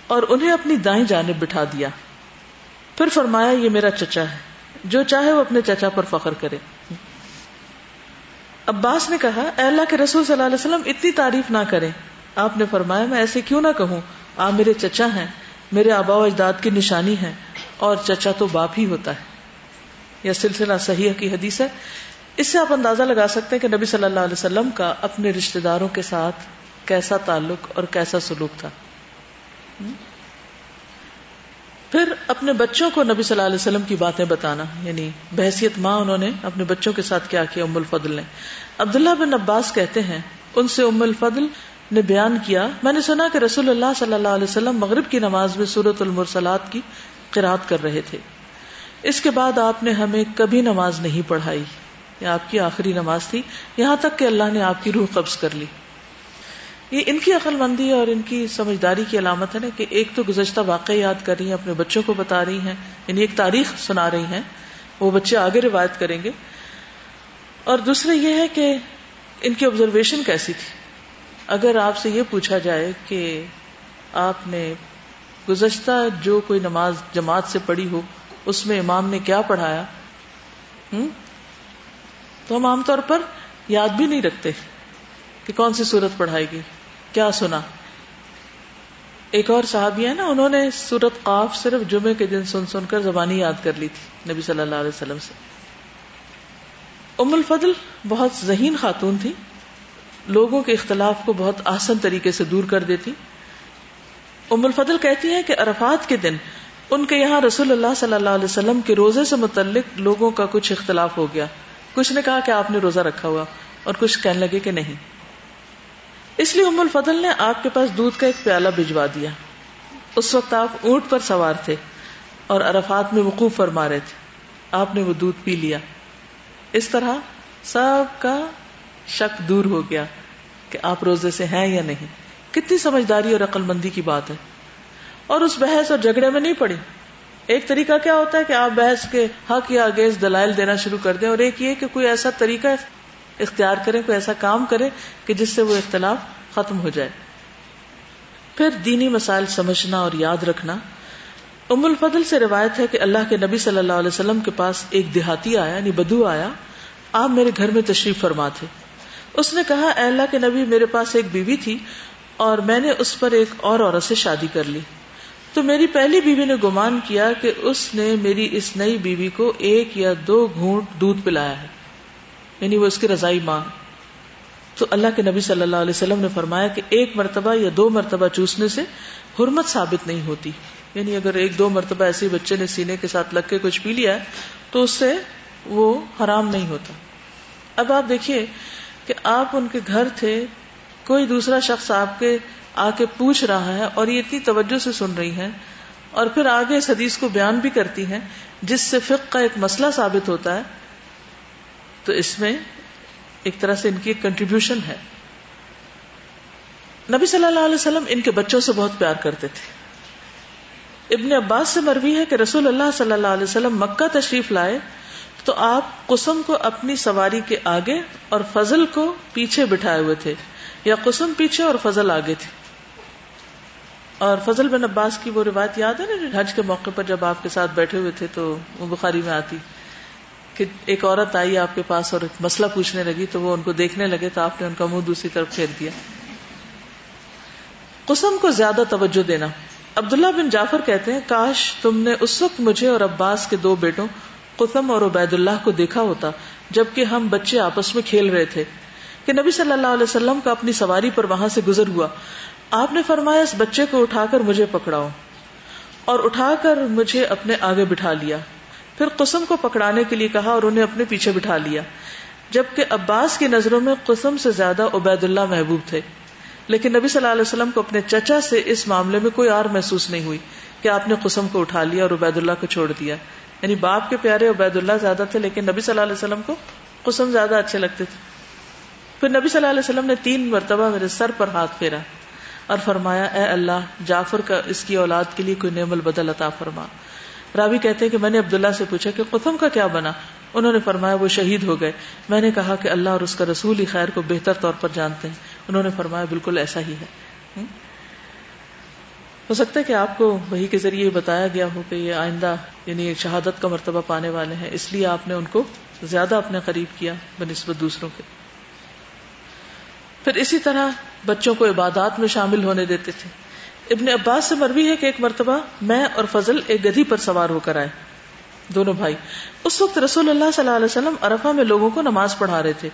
A: اور انہیں اپنی دائیں جانب بٹھا دیا۔ پھر فرمایا، یہ میرا چچا ہے۔ جو چاہے وہ اپنے چچا پر فخر کرے۔ عباس نے کہا، اے اللہ کے رسول صلی اللہ علیہ وسلم، اتنی تعریف نہ کرے آپ نے فرمایا، میں ایسے کیوں نہ کہوں، آپ میرے چچا ہیں، میرے آبا و اجداد کی نشانی ہے اور چچا تو باپ ہی ہوتا ہے۔ یا سلسلہ صحیح کی حدیث ہے۔ اس سے آپ اندازہ لگا سکتے ہیں کہ نبی صلی اللہ علیہ وسلم کا اپنے رشتے داروں کے ساتھ کیسا تعلق اور کیسا سلوک تھا۔ پھر اپنے بچوں کو نبی صلی اللہ علیہ وسلم کی باتیں بتانا یعنی بحثیت ماں انہوں نے اپنے بچوں کے ساتھ کیا کیا ام الفضل نے۔ عبداللہ بن عباس کہتے ہیں، ان سے ام الفضل نے بیان کیا۔ میں نے سنا کہ رسول اللہ صلی اللہ علیہ وسلم مغرب کی نماز میں سورت المرسلات کی قرآد کر رہے تھے۔ اس کے بعد آپ نے ہمیں کبھی نماز نہیں پڑھائی، یہ آپ کی آخری نماز تھی۔ یہاں تک کہ اللہ نے آپ کی روح قبض کر لی۔ یہ ان کی عقل مندی اور ان کی سمجھداری کی علامت ہے نا کہ ایک تو گزشتہ واقع یاد کر رہی ہیں، اپنے بچوں کو بتا رہی ہیں یعنی ایک تاریخ سنا رہی ہیں، وہ بچے آگے روایت کریں گے۔ اور دوسرے یہ ہے کہ ان کی آبزرویشن کیسی تھی؟ اگر آپ سے یہ پوچھا جائے کہ آپ نے گزشتہ جو کوئی نماز جماعت سے پڑھی ہو، اس میں امام نے کیا پڑھایا؟ تو ہم عام طور پر یاد بھی نہیں رکھتے۔ کہ کون سی صورت پڑھائے گی؟ کیا سنا؟ ایک اور صحابی ہے نا، انہوں نے سورت قاف صرف جمعے کے دن سن سن کر زبانی یاد کر لی تھی، نبی صلی اللہ علیہ وسلم سے۔ ام الفضل بہت ذہین خاتون تھی، لوگوں کے اختلاف کو بہت آسن طریقے سے دور کر دیتی۔ ام الفضل کہتی ہے کہ عرفات کے دن ان کے یہاں رسول اللہ صلی اللہ علیہ وسلم کے روزے سے متعلق لوگوں کا کچھ اختلاف ہو گیا۔ کچھ نے کہا کہ آپ نے روزہ رکھا ہوا اور کچھ کہنے لگے کہ نہیں۔ اس لیے ام الفضل نے آپ کے پاس دودھ کا ایک پیالہ بھجوا دیا۔ اس وقت آپ اونٹ پر سوار تھے اور عرفات میں وقوف فرما رہے تھے۔ آپ نے وہ دودھ پی لیا۔ اس طرح سب کا شک دور ہو گیا کہ آپ روزے سے ہیں یا نہیں۔ کتنی سمجھداری اور عقل مندی کی بات ہے۔ اور اس بحث اور جھگڑے میں نہیں پڑی۔ ایک طریقہ کیا ہوتا ہے کہ آپ بحث کے حق یا اگینسٹ دلائل دینا شروع کر دیں اور ایک یہ کہ کوئی ایسا طریقہ اختیار کریں کوئی ایسا کام کرے کہ جس سے وہ اختلاف ختم ہو جائے۔ پھر دینی مسائل سمجھنا اور یاد رکھنا۔ ام الفضل سے روایت ہے کہ اللہ کے نبی صلی اللہ علیہ وسلم کے پاس ایک دیہاتی آیا یعنی بدو آیا۔ آپ میرے گھر میں تشریف فرما تھے۔ اس نے کہا، اے اللہ کے نبی، میرے پاس ایک بیوی تھی اور میں نے اس پر ایک اور عورت سے شادی کر لی۔ تو میری پہلی بیوی نے گمان کیا کہ اس نے میری اس نئی بیوی کو ایک یا دو گھونٹ دودھ پلایا ہے۔ یعنی وہ اس کی رضائی ماں۔ تو اللہ کے نبی صلی اللہ علیہ وسلم نے فرمایا کہ ایک مرتبہ یا دو مرتبہ چوسنے سے حرمت ثابت نہیں ہوتی۔ یعنی اگر ایک دو مرتبہ ایسے بچے نے سینے کے ساتھ لگ کے کچھ پی لیا تو اس سے وہ حرام نہیں ہوتا۔ اب آپ دیکھیے کہ آپ ان کے گھر تھے، کوئی دوسرا شخص آپ کے آ کے پوچھ رہا ہے اور یہ اتنی توجہ سے سن رہی ہے اور پھر آگے اس حدیث کو بیان بھی کرتی ہیں، جس سے فقہ کا ایک مسئلہ ثابت ہوتا ہے تو اس میں ایک طرح سے ان کی ایک کنٹریبیوشن ہے۔ نبی صلی اللہ علیہ وسلم ان کے بچوں سے بہت پیار کرتے تھے۔ ابن عباس سے مروی ہے کہ رسول اللہ صلی اللہ علیہ وسلم مکہ تشریف لائے تو آپ قسم کو اپنی سواری کے آگے اور فضل کو پیچھے بٹھائے ہوئے تھے، یا قسم پیچھے اور فضل آگے تھے۔ اور فضل بن عباس کی وہ روایت یاد ہے نا حج کے موقع پر جب آپ کے ساتھ بیٹھے ہوئے تھے تو وہ بخاری میں آتی۔ کہ ایک عورت آئی آپ کے پاس اور ایک مسئلہ پوچھنے لگی تو وہ ان کو دیکھنے لگے تو آپ نے ان کا منہ دوسری طرف پھیر دیا۔ قسم کو زیادہ توجہ دینا۔ عبداللہ بن جعفر کہتے ہیں، کاش تم نے اس وقت مجھے اور عباس کے دو بیٹوں، قسم اور عبید اللہ کو دیکھا ہوتا، جبکہ ہم بچے آپس میں کھیل رہے تھے۔ کہ نبی صلی اللہ علیہ وسلم کا اپنی سواری پر وہاں سے گزر ہوا۔ آپ نے فرمایا، اس بچے کو اٹھا کر مجھے پکڑاؤ۔ اور اٹھا کر مجھے اپنے آگے بٹھا لیا۔ پھر قسم کو پکڑانے کے لیے کہا اور انہیں اپنے پیچھے بٹھا لیا، جبکہ عباس کی نظروں میں قسم سے زیادہ عبید اللہ محبوب تھے۔ لیکن نبی صلی اللہ علیہ وسلم کو اپنے چچا سے اس معاملے میں کوئی اور محسوس نہیں ہوئی کہ آپ نے قسم کو اٹھا لیا اور عبید اللہ کو چھوڑ دیا۔ یعنی باپ کے پیارے عبید اللہ زیادہ تھے، لیکن نبی صلی اللہ علیہ وسلم کو قسم زیادہ اچھے لگتے تھے۔ پھر نبی صلی اللہ علیہ وسلم نے تین مرتبہ میرے سر پر ہاتھ پھیرا اور فرمایا، اے اللہ، جعفر کا اس کی اولاد کے لیے کوئی نعم البدل عطا فرما۔ راوی کہتے ہیں کہ میں نے عبداللہ سے پوچھا کہ قسم کا کیا بنا؟ انہوں نے فرمایا وہ شہید ہو گئے۔ میں نے کہا کہ اللہ اور اس کا رسول ہی خیر کو بہتر طور پر جانتے ہیں۔ انہوں نے فرمایا بالکل ایسا ہی ہے۔ ہو سکتا ہے کہ آپ کو وہی کے ذریعے بتایا گیا ہو کہ یہ آئندہ یعنی شہادت کا مرتبہ پانے والے ہیں۔ اس لیے آپ نے ان کو زیادہ اپنے قریب کیا بنسبت دوسروں کے۔ پھر اسی طرح بچوں کو عبادات میں شامل ہونے دیتے تھے۔ ابن عباس سے مروی ہے کہ ایک مرتبہ میں اور فضل ایک گدھی پر سوار ہو کر آئے، دونوں بھائی۔ اس وقت رسول اللہ صلی اللہ علیہ وسلم ارفا میں لوگوں کو نماز پڑھا رہے تھے۔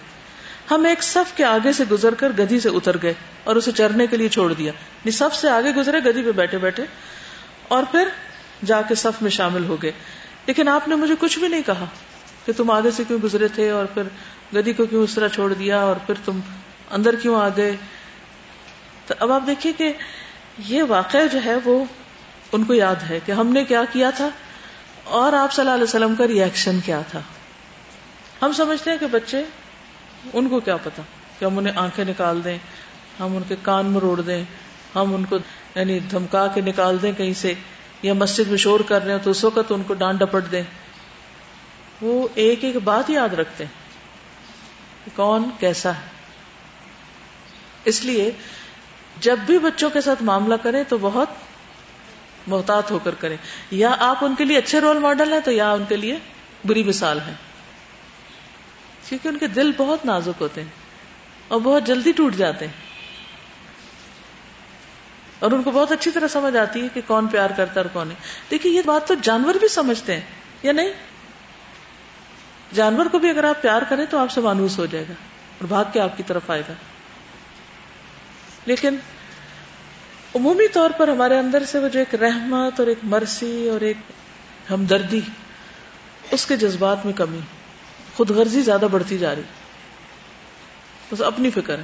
A: ہم ایک صف کے آگے سے گزر کر گدھی سے اتر گئے اور اسے چرنے کے لیے چھوڑ دیا۔ سب سے آگے گزرے گدھی پہ بیٹھے بیٹھے اور پھر جا کے صف میں شامل ہو گئے۔ لیکن آپ نے مجھے کچھ بھی نہیں کہا کہ تم آگے سے کیوں گزرے تھے اور پھر گدھی کو کیوں اس طرح چھوڑ دیا اور پھر تم اندر کیوں آ گئے۔ تو اب آپ دیکھیے کہ یہ واقعہ جو ہے وہ ان کو یاد ہے کہ ہم نے کیا کیا تھا اور آپ صلی اللہ علیہ وسلم کا ریئیکشن کیا تھا۔ ہم سمجھتے ہیں کہ بچے، ان کو کیا پتا کہ ہم انہیں آنکھیں نکال دیں، ہم ان کے کان میں روڑ دیں، ہم ان کو یعنی دھمکا کے نکال دیں کہیں سے یا مسجد میں شور کر رہے ہیں تو اس وقت ان کو ڈانٹ ڈپٹ دیں۔ وہ ایک ایک بات یاد رکھتے ہیں کون کیسا ہے۔ اس لیے جب بھی بچوں کے ساتھ معاملہ کریں تو بہت محتاط ہو کر کریں۔ یا آپ ان کے لیے اچھے رول ماڈل ہیں تو یا ان کے لیے بری مثال ہے کیونکہ ان کے دل بہت نازک ہوتے ہیں اور بہت جلدی ٹوٹ جاتے ہیں۔ اور ان کو بہت اچھی طرح سمجھ آتی ہے کہ کون پیار کرتا ہے اور کون نہیں۔ دیکھیے، یہ بات تو جانور بھی سمجھتے ہیں، یا نہیں؟ جانور کو بھی اگر آپ پیار کریں تو آپ سے مانوس ہو جائے گا اور بھاگ کے آپ کی طرف آئے گا۔ لیکن عمومی طور پر ہمارے اندر سے وہ جو ایک رحمت اور ایک مرسی اور ایک ہمدردی، اس کے جذبات میں کمی، خود غرضی زیادہ بڑھتی جا رہی۔ بس اپنی فکر ہے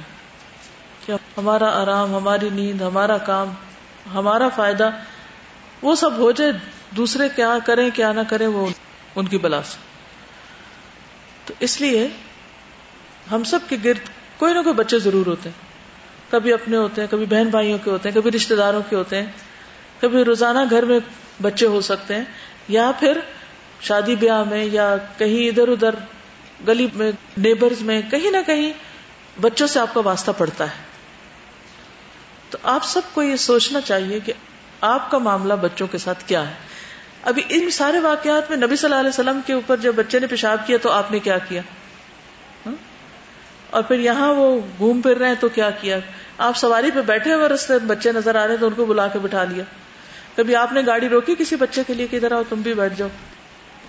A: کہ ہمارا آرام، ہماری نیند، ہمارا کام، ہمارا فائدہ، وہ سب ہو جائے، دوسرے کیا کریں، کیا نہ کریں، وہ ان کی بلا سے۔ تو اس لیے ہم سب کے گرد کوئی نہ کوئی بچے ضرور ہوتے ہیں۔ کبھی اپنے ہوتے ہیں، کبھی بہن بھائیوں کے ہوتے ہیں، کبھی رشتے داروں کے ہوتے ہیں، کبھی روزانہ گھر میں بچے ہو سکتے ہیں، یا پھر شادی بیاہ میں یا کہیں ادھر ادھر گلی میں، نیبرز میں، کہیں نہ کہیں بچوں سے آپ کا واسطہ پڑتا ہے۔ تو آپ سب کو یہ سوچنا چاہیے کہ آپ کا معاملہ بچوں کے ساتھ کیا ہے۔ ابھی ان سارے واقعات میں نبی صلی اللہ علیہ وسلم کے اوپر جب بچے نے پیشاب کیا تو آپ نے کیا کیا؟ اور پھر یہاں وہ گھوم پھر رہے ہیں تو کیا کیا؟ آپ سواری پہ بیٹھے ہوئے رستے بچے نظر آ رہے ہیں تو ان کو بلا کے بٹھا لیا۔ کبھی آپ نے گاڑی روکی کسی بچے کے لیے کہ ادھر آؤ، تم بھی بیٹھ جاؤ۔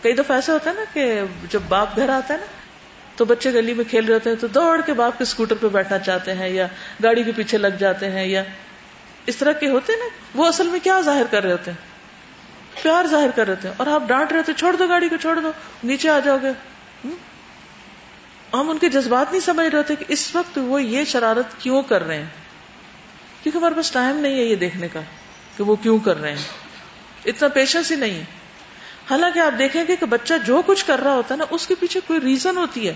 A: کئی دفعہ ایسا ہوتا ہے نا کہ جب باپ گھر آتا ہے نا، تو بچے گلی میں کھیل رہے ہوتے ہیں تو دوڑ کے باپ کے اسکوٹر پہ بیٹھنا چاہتے ہیں یا گاڑی کے پیچھے لگ جاتے ہیں یا اس طرح کے ہوتے ہیں نا، وہ اصل میں کیا ظاہر کر رہے ہوتے ہیں؟ پیار ظاہر کر رہے ہوتے ہیں۔ اور آپ ڈانٹ رہے ہوتے چھوڑ دو گاڑی کو، چھوڑ دو، نیچے آ جاؤ گے۔ ہم ان کے جذبات نہیں سمجھ رہے ہوتے کہ اس وقت وہ یہ شرارت کیوں کر رہے ہیں؟ کیونکہ ہمارے پاس ٹائم نہیں ہے یہ دیکھنے کا کہ وہ کیوں کر رہے ہیں۔ اتنا پیشنس ہی نہیں ہے۔ حالانکہ آپ دیکھیں گے کہ بچہ جو کچھ کر رہا ہوتا ہے نا، اس کے پیچھے کوئی ریزن ہوتی ہے۔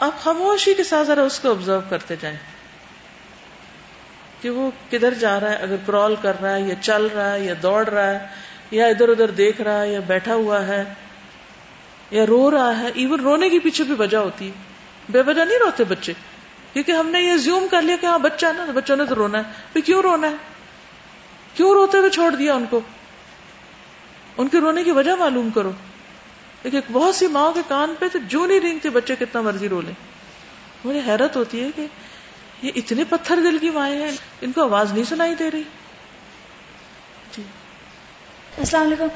A: آپ خاموشی کے ساتھ ذرا اس کو آبزرو کرتے جائیں۔ کہ وہ کدھر جا رہا ہے، اگر کرال کر رہا ہے یا چل رہا ہے یا دوڑ رہا ہے یا ادھر ادھر دیکھ رہا ہے یا بیٹھا ہوا ہے۔ یا رو رہا ہے ایون رونے کے پیچھے بھی وجہ ہوتی ہے۔ بے وجہ نہیں روتے بچے۔ کیونکہ ہم نے یہ زیوم کر لیا کہ ہاں بچہ نا بچوں نے تو رونا ہے۔ پھر کیوں رونا ہے؟ کیوں روتے ہوئے چھوڑ دیا ان کو؟ ان کے رونے کی وجہ معلوم کرو۔ لیکن بہت سی ماں کے کان پہ تو جو نہیں رینگتے بچے کتنا مرضی رو لیں۔ مجھے حیرت ہوتی ہے کہ یہ اتنے پتھر دل کی مائیں ہیں، ان کو آواز نہیں سنائی دے رہی۔
D: السلام علیکم۔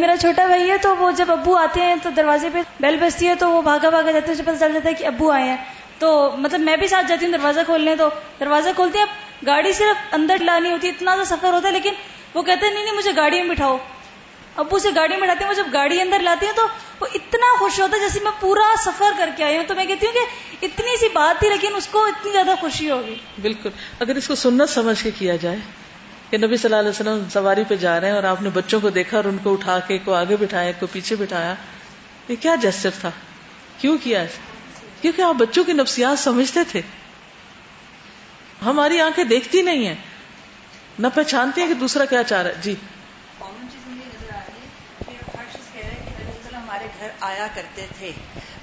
D: میرا چھوٹا بھائی ہے تو وہ جب ابو آتے ہیں تو دروازے پہ بیل بجتی ہے تو وہ بھاگا بھاگا جاتے ہیں پتہ چل جاتا ہے کہ ابو آئے ہیں۔ تو مطلب میں بھی ساتھ جاتی ہوں دروازہ کھولنے، تو دروازہ کھولتے ہیں۔ اب گاڑی صرف اندر لانی ہوتی ہے، اتنا سا سفر ہوتا ہے، لیکن وہ کہتے ہیں، نہیں نہیں، مجھے گاڑی میں بٹھاؤ۔ ابو سے گاڑی میں لاتے ہیں، وہ جب گاڑی اندر لاتی ہیں تو وہ اتنا خوش ہوتا ہے جیسے میں پورا سفر کر کے آئی ہوں۔ تو میں کہتی ہوں کہ اتنی سی بات تھی، لیکن اس کو اتنی زیادہ خوشی ہوگی۔
A: بالکل۔ اگر اس کو سنت سمجھ کے کیا جائے کہ نبی صلی اللہ علیہ وسلم سواری پہ جا رہے ہیں اور آپ نے بچوں کو دیکھا اور ان کو اٹھا کے کو آگے بٹھایا کو پیچھے بٹھایا۔ یہ کیا جسر تھا؟ کیوں کیا ایسا کیونکہ آپ بچوں کی نفسیات سمجھتے تھے۔ ہماری آنکھیں دیکھتی نہیں ہیں۔ نہ پہچانتی ہیں کہ دوسرا کیا چاہ رہا ہے۔ جی۔
I: ہمارے گھر آیا کرتے تھے۔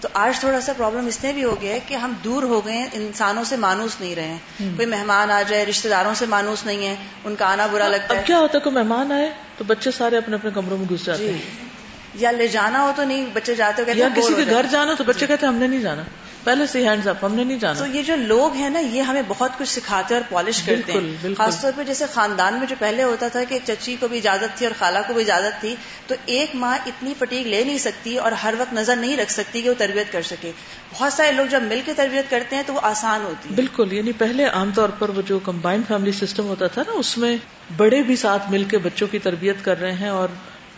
I: تو آج تھوڑا سا پرابلم اس میں بھی ہو گیا ہے کہ ہم دور ہو گئے انسانوں سے مانوس نہیں رہے کوئی مہمان آ جائے رشتے داروں سے مانوس نہیں ہے ان کا آنا برا لگتا
A: ہے۔ کیا ہوتا ہے کوئی مہمان آئے تو بچے سارے اپنے اپنے کمروں میں گھس جاتے
I: جی۔ ہیں۔ یا لے جانا ہو تو نہیں بچے جاتے
A: یا کسی کے گھر جانا۔ تو بچے کہتے ہم نے نہیں جانا۔ پہلے سے ہینڈز اپ ہم نے نہیں جانا۔
I: تو یہ جو لوگ ہیں نا یہ ہمیں بہت کچھ سکھاتے اور پالش کرتے ہیں۔ خاص طور پہ جیسے خاندان میں جو پہلے ہوتا تھا کہ چچی کو بھی اجازت تھی اور خالہ کو بھی اجازت تھی تو ایک ماں اتنی فٹیک لے نہیں سکتی اور ہر وقت نظر نہیں رکھ سکتی کہ وہ تربیت کر سکے۔ بہت سارے لوگ جب مل کے تربیت کرتے ہیں تو وہ آسان ہوتی
A: بالکل یعنی پہلے عام طور پر وہ جو کمبائنڈ فیملی سسٹم ہوتا تھا نا اس میں بڑے بھی ساتھ مل کے بچوں کی تربیت کر رہے ہیں اور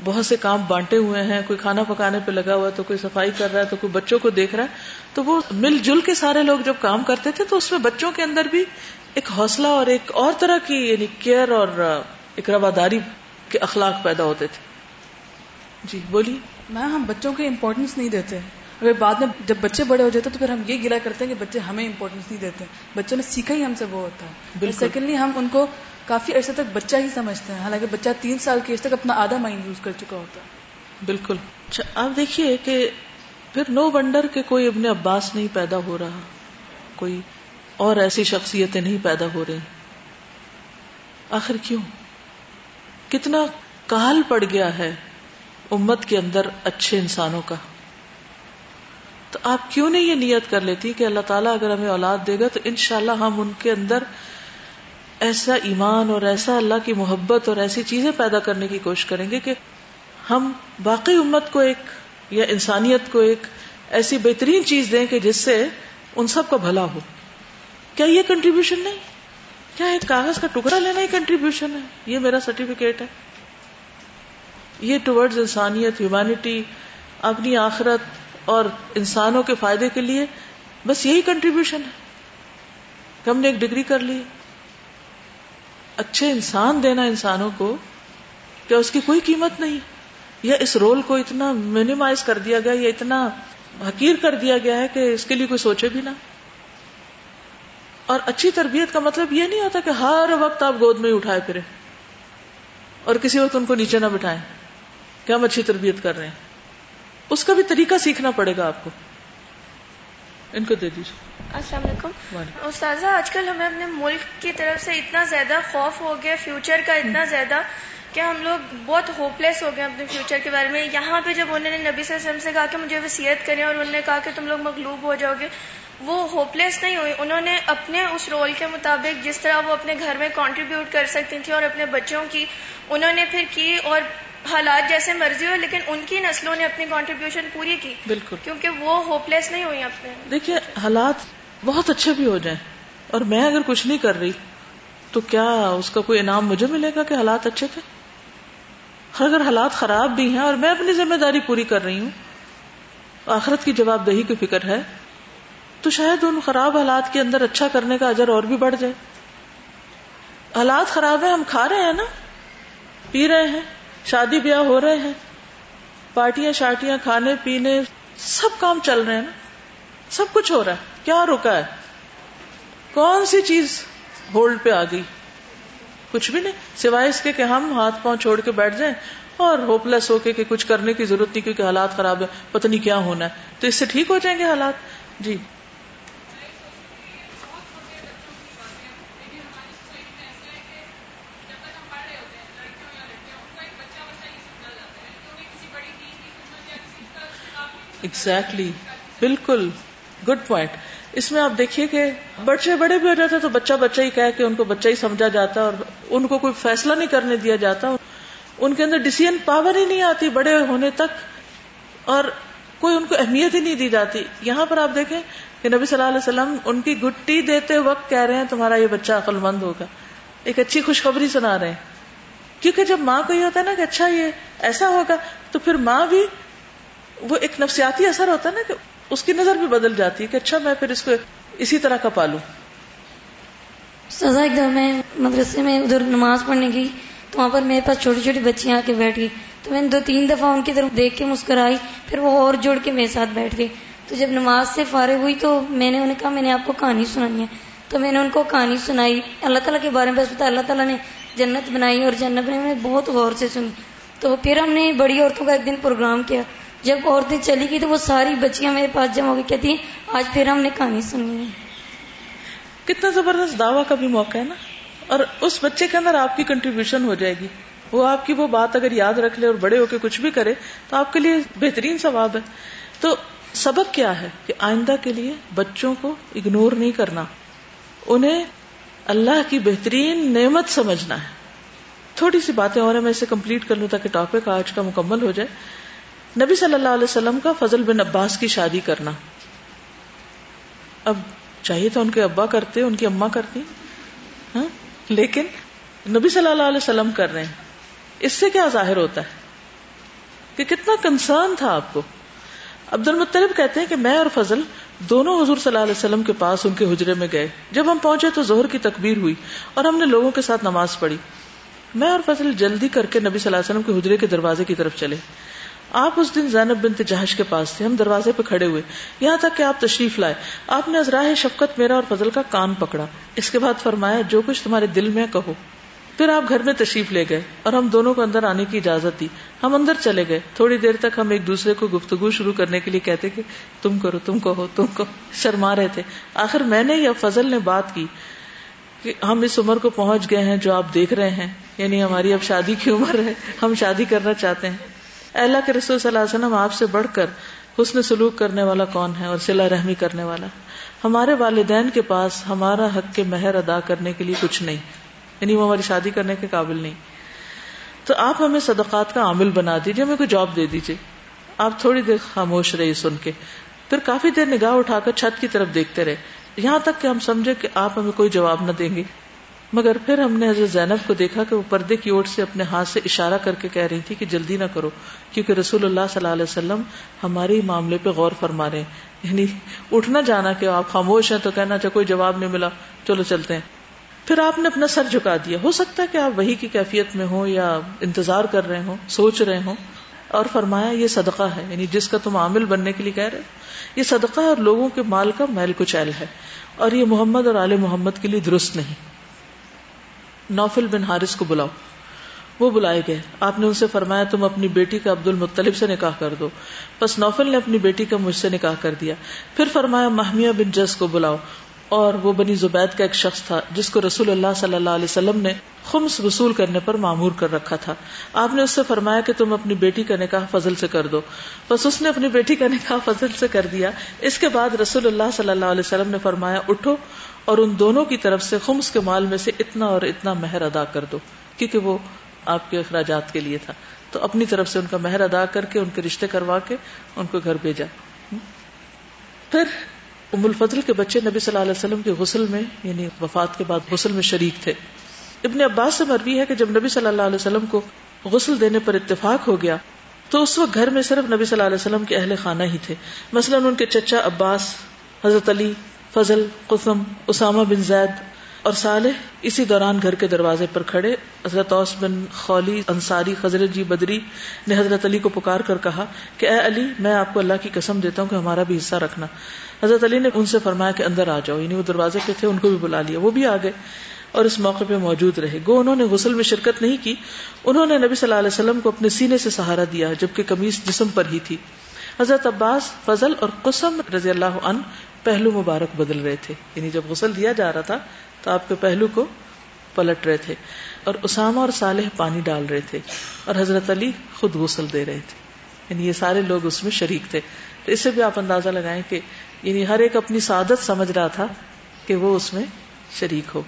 A: بہت سے کام بانٹے ہوئے ہیں کوئی کھانا پکانے پہ لگا ہوا ہے تو کوئی صفائی کر رہا ہے تو کوئی بچوں کو دیکھ رہا ہے۔ تو وہ مل جل کے سارے لوگ جب کام کرتے تھے تو اس میں بچوں کے اندر بھی ایک حوصلہ اور ایک اور طرح کی یعنی کیئر اور ایک رواداری کے اخلاق پیدا ہوتے تھے۔ جی بولیے۔
J: میں ہم بچوں کو امپورٹینس نہیں دیتے۔ اگر بعد میں جب بچے بڑے ہو جاتے تو پھر ہم یہ گلا کرتے ہیں کہ بچے ہمیں امپورٹینس نہیں دیتے۔ بچوں نے سیکھا ہی ہم سے وہ ہوتا ہے۔ سیکنڈلی ہم ان کو کافی عرصے تک بچہ ہی سمجھتے ہیں۔ حالانکہ بچہ تین سال کے تک اپنا آدھا مائنڈ یوز کر چکا ہوتا ہے۔
A: بالکل۔ اچھا آپ دیکھیے کہ پھر نو ونڈر کے کوئی ابن عباس نہیں پیدا ہو رہا، کوئی اور ایسی شخصیتیں نہیں پیدا ہو رہی۔ آخر کیوں؟ کتنا کال پڑ گیا ہے امت کے اندر اچھے انسانوں کا۔ تو آپ کیوں نہیں یہ نیت کر لیتی کہ اللہ تعالیٰ اگر ہمیں اولاد دے گا تو انشاءاللہ ہم ان کے اندر ایسا ایمان اور ایسا اللہ کی محبت اور ایسی چیزیں پیدا کرنے کی کوشش کریں گے کہ ہم باقی امت کو ایک یا انسانیت کو ایک ایسی بہترین چیز دیں کہ جس سے ان سب کا بھلا ہو۔ کیا یہ کنٹریبیوشن نہیں؟ کیا ایک کاغذ کا ٹکڑا لینا ہی کنٹریبیوشن ہے؟ یہ میرا سرٹیفکیٹ ہے۔ یہ ٹورڈز انسانیت ہیومینٹی اپنی آخرت اور انسانوں کے فائدے کے لیے بس یہی کنٹریبیوشن ہے۔ کہ ہم نے ایک ڈگری کر لی۔ اچھے انسان دینا انسانوں کو کیا اس کی کوئی قیمت نہیں؟ یا اس رول کو اتنا مینیمائز کر دیا گیا، یا اتنا حقیر کر دیا گیا ہے کہ اس کے لیے کوئی سوچے بھی نہ؟ اور اچھی تربیت کا مطلب یہ نہیں ہوتا کہ ہر وقت آپ گود میں اٹھائے پھرے اور کسی وقت ان کو نیچے نہ بٹھائیں کہ ہم اچھی تربیت کر رہے ہیں۔ اس کا بھی طریقہ سیکھنا پڑے گا آپ کو۔ ان کو دے دیجیے
K: السلام علیکم۔ استاذہ آج کل ہمیں اپنے ملک کی طرف سے اتنا زیادہ خوف ہو گیا فیوچر کا اتنا زیادہ کہ ہم لوگ بہت ہوپ لیس ہو گئے اپنے فیوچر کے بارے میں۔ یہاں پہ جب انہوں نے نبی صلی اللہ علیہ وسلم سے کہا کہ مجھے وصیت کریں اور انہوں نے کہا کہ تم لوگ مغلوب ہو جاؤ گے وہ ہوپ لیس نہیں ہوئی انہوں نے اپنے اس رول کے مطابق جس طرح وہ اپنے گھر میں کانٹریبیوٹ کر سکتی تھیں اور اپنے بچوں کی انہوں نے پھر کی اور حالات جیسے مرضی ہو لیکن ان کی نسلوں نے اپنی کانٹریبیوشن پوری کی۔
A: بالکل۔
K: کیونکہ وہ ہوپ لیس نہیں ہوئی اپنے۔
A: دیکھیے حالات بہت اچھے بھی ہو جائیں۔ اور میں اگر کچھ نہیں کر رہی، تو کیا اس کا کوئی انعام مجھے ملے گا کہ حالات اچھے تھے؟ اگر حالات خراب بھی ہیں اور میں اپنی ذمہ داری پوری کر رہی ہوں، آخرت کی جواب دہی کی فکر ہے، تو شاید ان خراب حالات کے اندر اچھا کرنے کا اجر اور بھی بڑھ جائے۔ حالات خراب ہیں، ہم کھا رہے ہیں نا، پی رہے ہیں، شادی بیاہ ہو رہے ہیں، پارٹیاں شارٹیاں کھانے پینے، سب کام چل رہے ہیں نا، سب کچھ ہو رہا ہے۔ کیا رکا ہے؟ کون سی چیز ہولڈ پہ آ گئی؟ کچھ بھی نہیں، سوائے اس کے کہ ہم ہاتھ پاؤں چھوڑ کے بیٹھ جائیں اور ہوپ لیس ہو کے کہ کچھ کرنے کی ضرورت نہیں کیونکہ حالات خراب ہے پتہ نہیں کیا ہونا ہے۔ تو اس سے ٹھیک ہو جائیں گے حالات؟ جی۔ ایگزیکٹلی بالکل۔ گڈ پوائنٹ اس میں آپ دیکھیے کہ بچے بڑے بھی ہو جاتے تو بچہ بچہ ہی کہہ کہ ان کو بچہ ہی سمجھا جاتا اور ان کو کوئی فیصلہ نہیں کرنے دیا جاتا ان کے اندر ڈسیزن پاور ہی نہیں آتی بڑے ہونے تک اور کوئی ان کو اہمیت ہی نہیں دی جاتی۔ یہاں پر آپ دیکھیں کہ نبی صلی اللہ علیہ وسلم ان کی گٹی دیتے وقت کہہ رہے ہیں تمہارا یہ بچہ عقل مند ہوگا۔ ایک اچھی خوشخبری سنا رہے ہیں۔ کیونکہ جب ماں کو یہ ہوتا ہے نا کہ اچھا یہ ایسا ہوگا تو پھر ماں بھی وہ ایک نفسیاتی اثر ہوتا ہے نا کہ اس کی نظر بھی بدل جاتی ہے کہ اچھا میں پھر اس کو اسی طرح کا پالوں۔
L: سزا ایک دم میں مدرسے میں ادھر نماز پڑھنے کی تو وہاں پر میرے پاس چھوٹی چھوٹی بچیاں آ کے بیٹھ گئی۔ تو میں نے دو تین دفعہ ان کی طرف دیکھ کے مسکرائی، پھر وہ اور جڑ کے میرے ساتھ بیٹھ گئی تو جب نماز سے فارغ ہوئی تو میں نے انہیں کہا، میں نے آپ کو کہانی سنانی ہے۔ تو میں نے ان کو کہانی سنائی۔ اللہ تعالیٰ کے بارے میں بس بتا اللہ تعالیٰ نے جنت بنائی اور جنت بنائی۔ میں بہت غور سے سنی۔ تو پھر ہم نے بڑی عورتوں کا ایک دن پروگرام کیا۔ جب عورتیں چلی گئی تو وہ ساری بچیاں میرے پاس جمع ہو گئی، کہتی ہیں، آج پھر ہم نے کہانی سننی ہے۔
A: کتنا زبردست دعوی کا بھی موقع ہے نا۔ اور اس بچے کے اندر آپ کی کنٹریبیوشن ہو جائے گی۔ وہ آپ کی وہ بات اگر یاد رکھ لے اور بڑے ہو کے کچھ بھی کرے، تو آپ کے لیے بہترین ثواب ہے۔ تو سبق کیا ہے کہ آئندہ کے لیے بچوں کو اگنور نہیں کرنا۔ انہیں اللہ کی بہترین نعمت سمجھنا ہے۔ تھوڑی سی باتیں اور میں اسے کمپلیٹ کر لوں تاکہ ٹاپک آج کا مکمل ہو جائے۔ نبی صلی اللہ علیہ وسلم کا فضل بن عباس کی شادی کرنا۔ اب چاہیے تو ان کے ابا کرتے، ان کی اما کرتی۔ ہاں؟ لیکن نبی صلی اللہ علیہ وسلم کر رہے ہیں۔ اس سے کیا ظاہر ہوتا ہے؟ کہ کتنا کنسرن تھا آپ کو۔ عبد المطلب کہتے ہیں کہ میں اور فضل دونوں حضور صلی اللہ علیہ وسلم کے پاس ان کے حجرے میں گئے۔ جب ہم پہنچے تو زہر کی تکبیر ہوئی اور ہم نے لوگوں کے ساتھ نماز پڑھی۔ میں اور فضل جلدی کر کے نبی صلی اللہ علیہ وسلم کے حجرے کے دروازے کی طرف چلے۔ آپ اس دن زینب بنت جہش کے پاس تھے، ہم دروازے پہ کھڑے ہوئے۔ یہاں تک کہ آپ تشریف لائے۔ آپ نے ازراہ شفقت میرا اور فضل کا کان پکڑا۔ اس کے بعد فرمایا، جو کچھ تمہارے دل میں کہو۔ پھر آپ گھر میں تشریف لے گئے اور ہم دونوں کو اندر آنے کی اجازت دی۔ ہم اندر چلے گئے۔ تھوڑی دیر تک ہم ایک دوسرے کو گفتگو شروع کرنے کے لیے کہتے کہ تم کرو، تم کہو، تم کو شرما رہے تھے۔ آخر میں نے یا فضل نے بات کی کہ ہم اس عمر کو پہنچ گئے ہیں جو آپ دیکھ رہے ہیں یعنی ہماری اب شادی کی عمر ہے، ہم شادی کرنا چاہتے ہیں۔ اللہ کے رسول صلی اللہ علیہ وسلم آپ سے بڑھ کر حسن سلوک کرنے والا کون ہے اور سلا رحمی کرنے والا ہمارے والدین کے پاس ہمارا حق کے مہر ادا کرنے کے لیے کچھ نہیں یعنی وہ ہماری شادی کرنے کے قابل نہیں۔ تو آپ ہمیں صدقات کا عامل بنا دیجیے ہمیں کوئی جاب دے دیجیے آپ تھوڑی دیر خاموش رہی سن کے۔ پھر کافی دیر نگاہ اٹھا کر چھت کی طرف دیکھتے رہے۔ یہاں تک کہ ہم سمجھے کہ آپ ہمیں کوئی جواب نہ دیں گے۔ مگر پھر ہم نے حضرت زینب کو دیکھا کہ وہ پردے کی اوٹ سے اپنے ہاتھ سے اشارہ کر کے کہہ رہی تھی کہ جلدی نہ کرو، کیونکہ رسول اللہ صلی اللہ علیہ وسلم ہمارے معاملے پہ غور فرما رہے ہیں۔ یعنی اٹھنا جانا کہ آپ خاموش ہیں تو کہنا چاہے کوئی جواب نہیں ملا، چلو چلتے ہیں۔ پھر آپ نے اپنا سر جھکا دیا۔ ہو سکتا ہے کہ آپ وہی کی کیفیت میں ہوں یا انتظار کر رہے ہوں، سوچ رہے ہوں۔ اور فرمایا، یہ صدقہ ہے۔ یعنی جس کا تم عامل بننے کے لیے کہہ رہے یہ صدقہ اور لوگوں کے مال کا محل کچھ ہے۔ اور یہ محمد اور آل محمد کے لیے درست نہیں۔ نوفل بن حارث کو بلاؤ۔ وہ بلائے گئے۔ آپ نے ان سے فرمایا، تم اپنی بیٹی کا عبد المطلب سے نکاح کر دو۔ بس نوفل نے اپنی بیٹی کا مجھ سے نکاح کر دیا۔ پھر فرمایا محمیہ بن جس کو بلاؤ۔ اور وہ بنی زبید کا ایک شخص تھا، جس کو رسول اللہ صلی اللہ علیہ وسلم نے خمس وصول کرنے پر معمور کر رکھا تھا۔ آپ نے اس سے فرمایا کہ تم اپنی بیٹی کا نکاح فضل سے کر دو۔ بس اس نے اپنی بیٹی کا نکاح فضل سے کر دیا۔ اس کے بعد رسول اللہ صلی اللہ علیہ وسلم نے فرمایا، اٹھو اور ان دونوں کی طرف سے خمس کے مال میں سے اتنا اور اتنا مہر ادا کر دو، کیونکہ وہ آپ کے اخراجات کے لیے تھا۔ تو اپنی طرف سے ان کا مہر ادا کر کے، ان کے رشتے کروا کے، ان کو گھر بھیجا۔ پھر ام الفضل کے بچے نبی صلی اللہ علیہ وسلم کے غسل میں یعنی وفات کے بعد غسل میں شریک تھے۔ ابن عباس سے مروی ہے کہ جب نبی صلی اللہ علیہ وسلم کو غسل دینے پر اتفاق ہو گیا، تو اس وقت گھر میں صرف نبی صلی اللہ علیہ وسلم کے اہل خانہ ہی تھے۔ مثلاً ان کے چچا عباس، حضرت علی فضل، قسم، اسامہ بن زید اور صالح اسی دوران گھر کے دروازے پر کھڑے۔ حضرت اوس بن خولی انصاری خزرت جی بدری نے حضرت علی کو پکار کر کہا کہ اے علی، میں آپ کو اللہ کی قسم دیتا ہوں کہ ہمارا بھی حصہ رکھنا۔ حضرت علی نے ان سے فرمایا کہ اندر آ جاؤ یعنی وہ دروازے پہ تھے، ان کو بھی بلا لیا، وہ بھی آ گئے اور اس موقع پہ موجود رہے۔ گو، انہوں نے غسل میں شرکت نہیں کی، انہوں نے نبی صلی اللہ علیہ وسلم کو اپنے سینے سے سہارا دیا، جبکہ کمیز جسم پر ہی تھی۔ حضرت عباس، فضل اور قسم رضی اللہ عنہ پہلو مبارک بدل رہے تھے۔ یعنی جب غسل دیا جا رہا تھا تو آپ کے پہلو کو پلٹ رہے تھے اور اسامہ اور صالح پانی ڈال رہے تھے اور حضرت علی خود غسل دے رہے تھے۔ یعنی یہ سارے لوگ اس میں شریک تھے۔ تو اس سے بھی آپ اندازہ لگائیں کہ یعنی ہر ایک اپنی سعادت سمجھ رہا تھا کہ وہ اس میں شریک ہو۔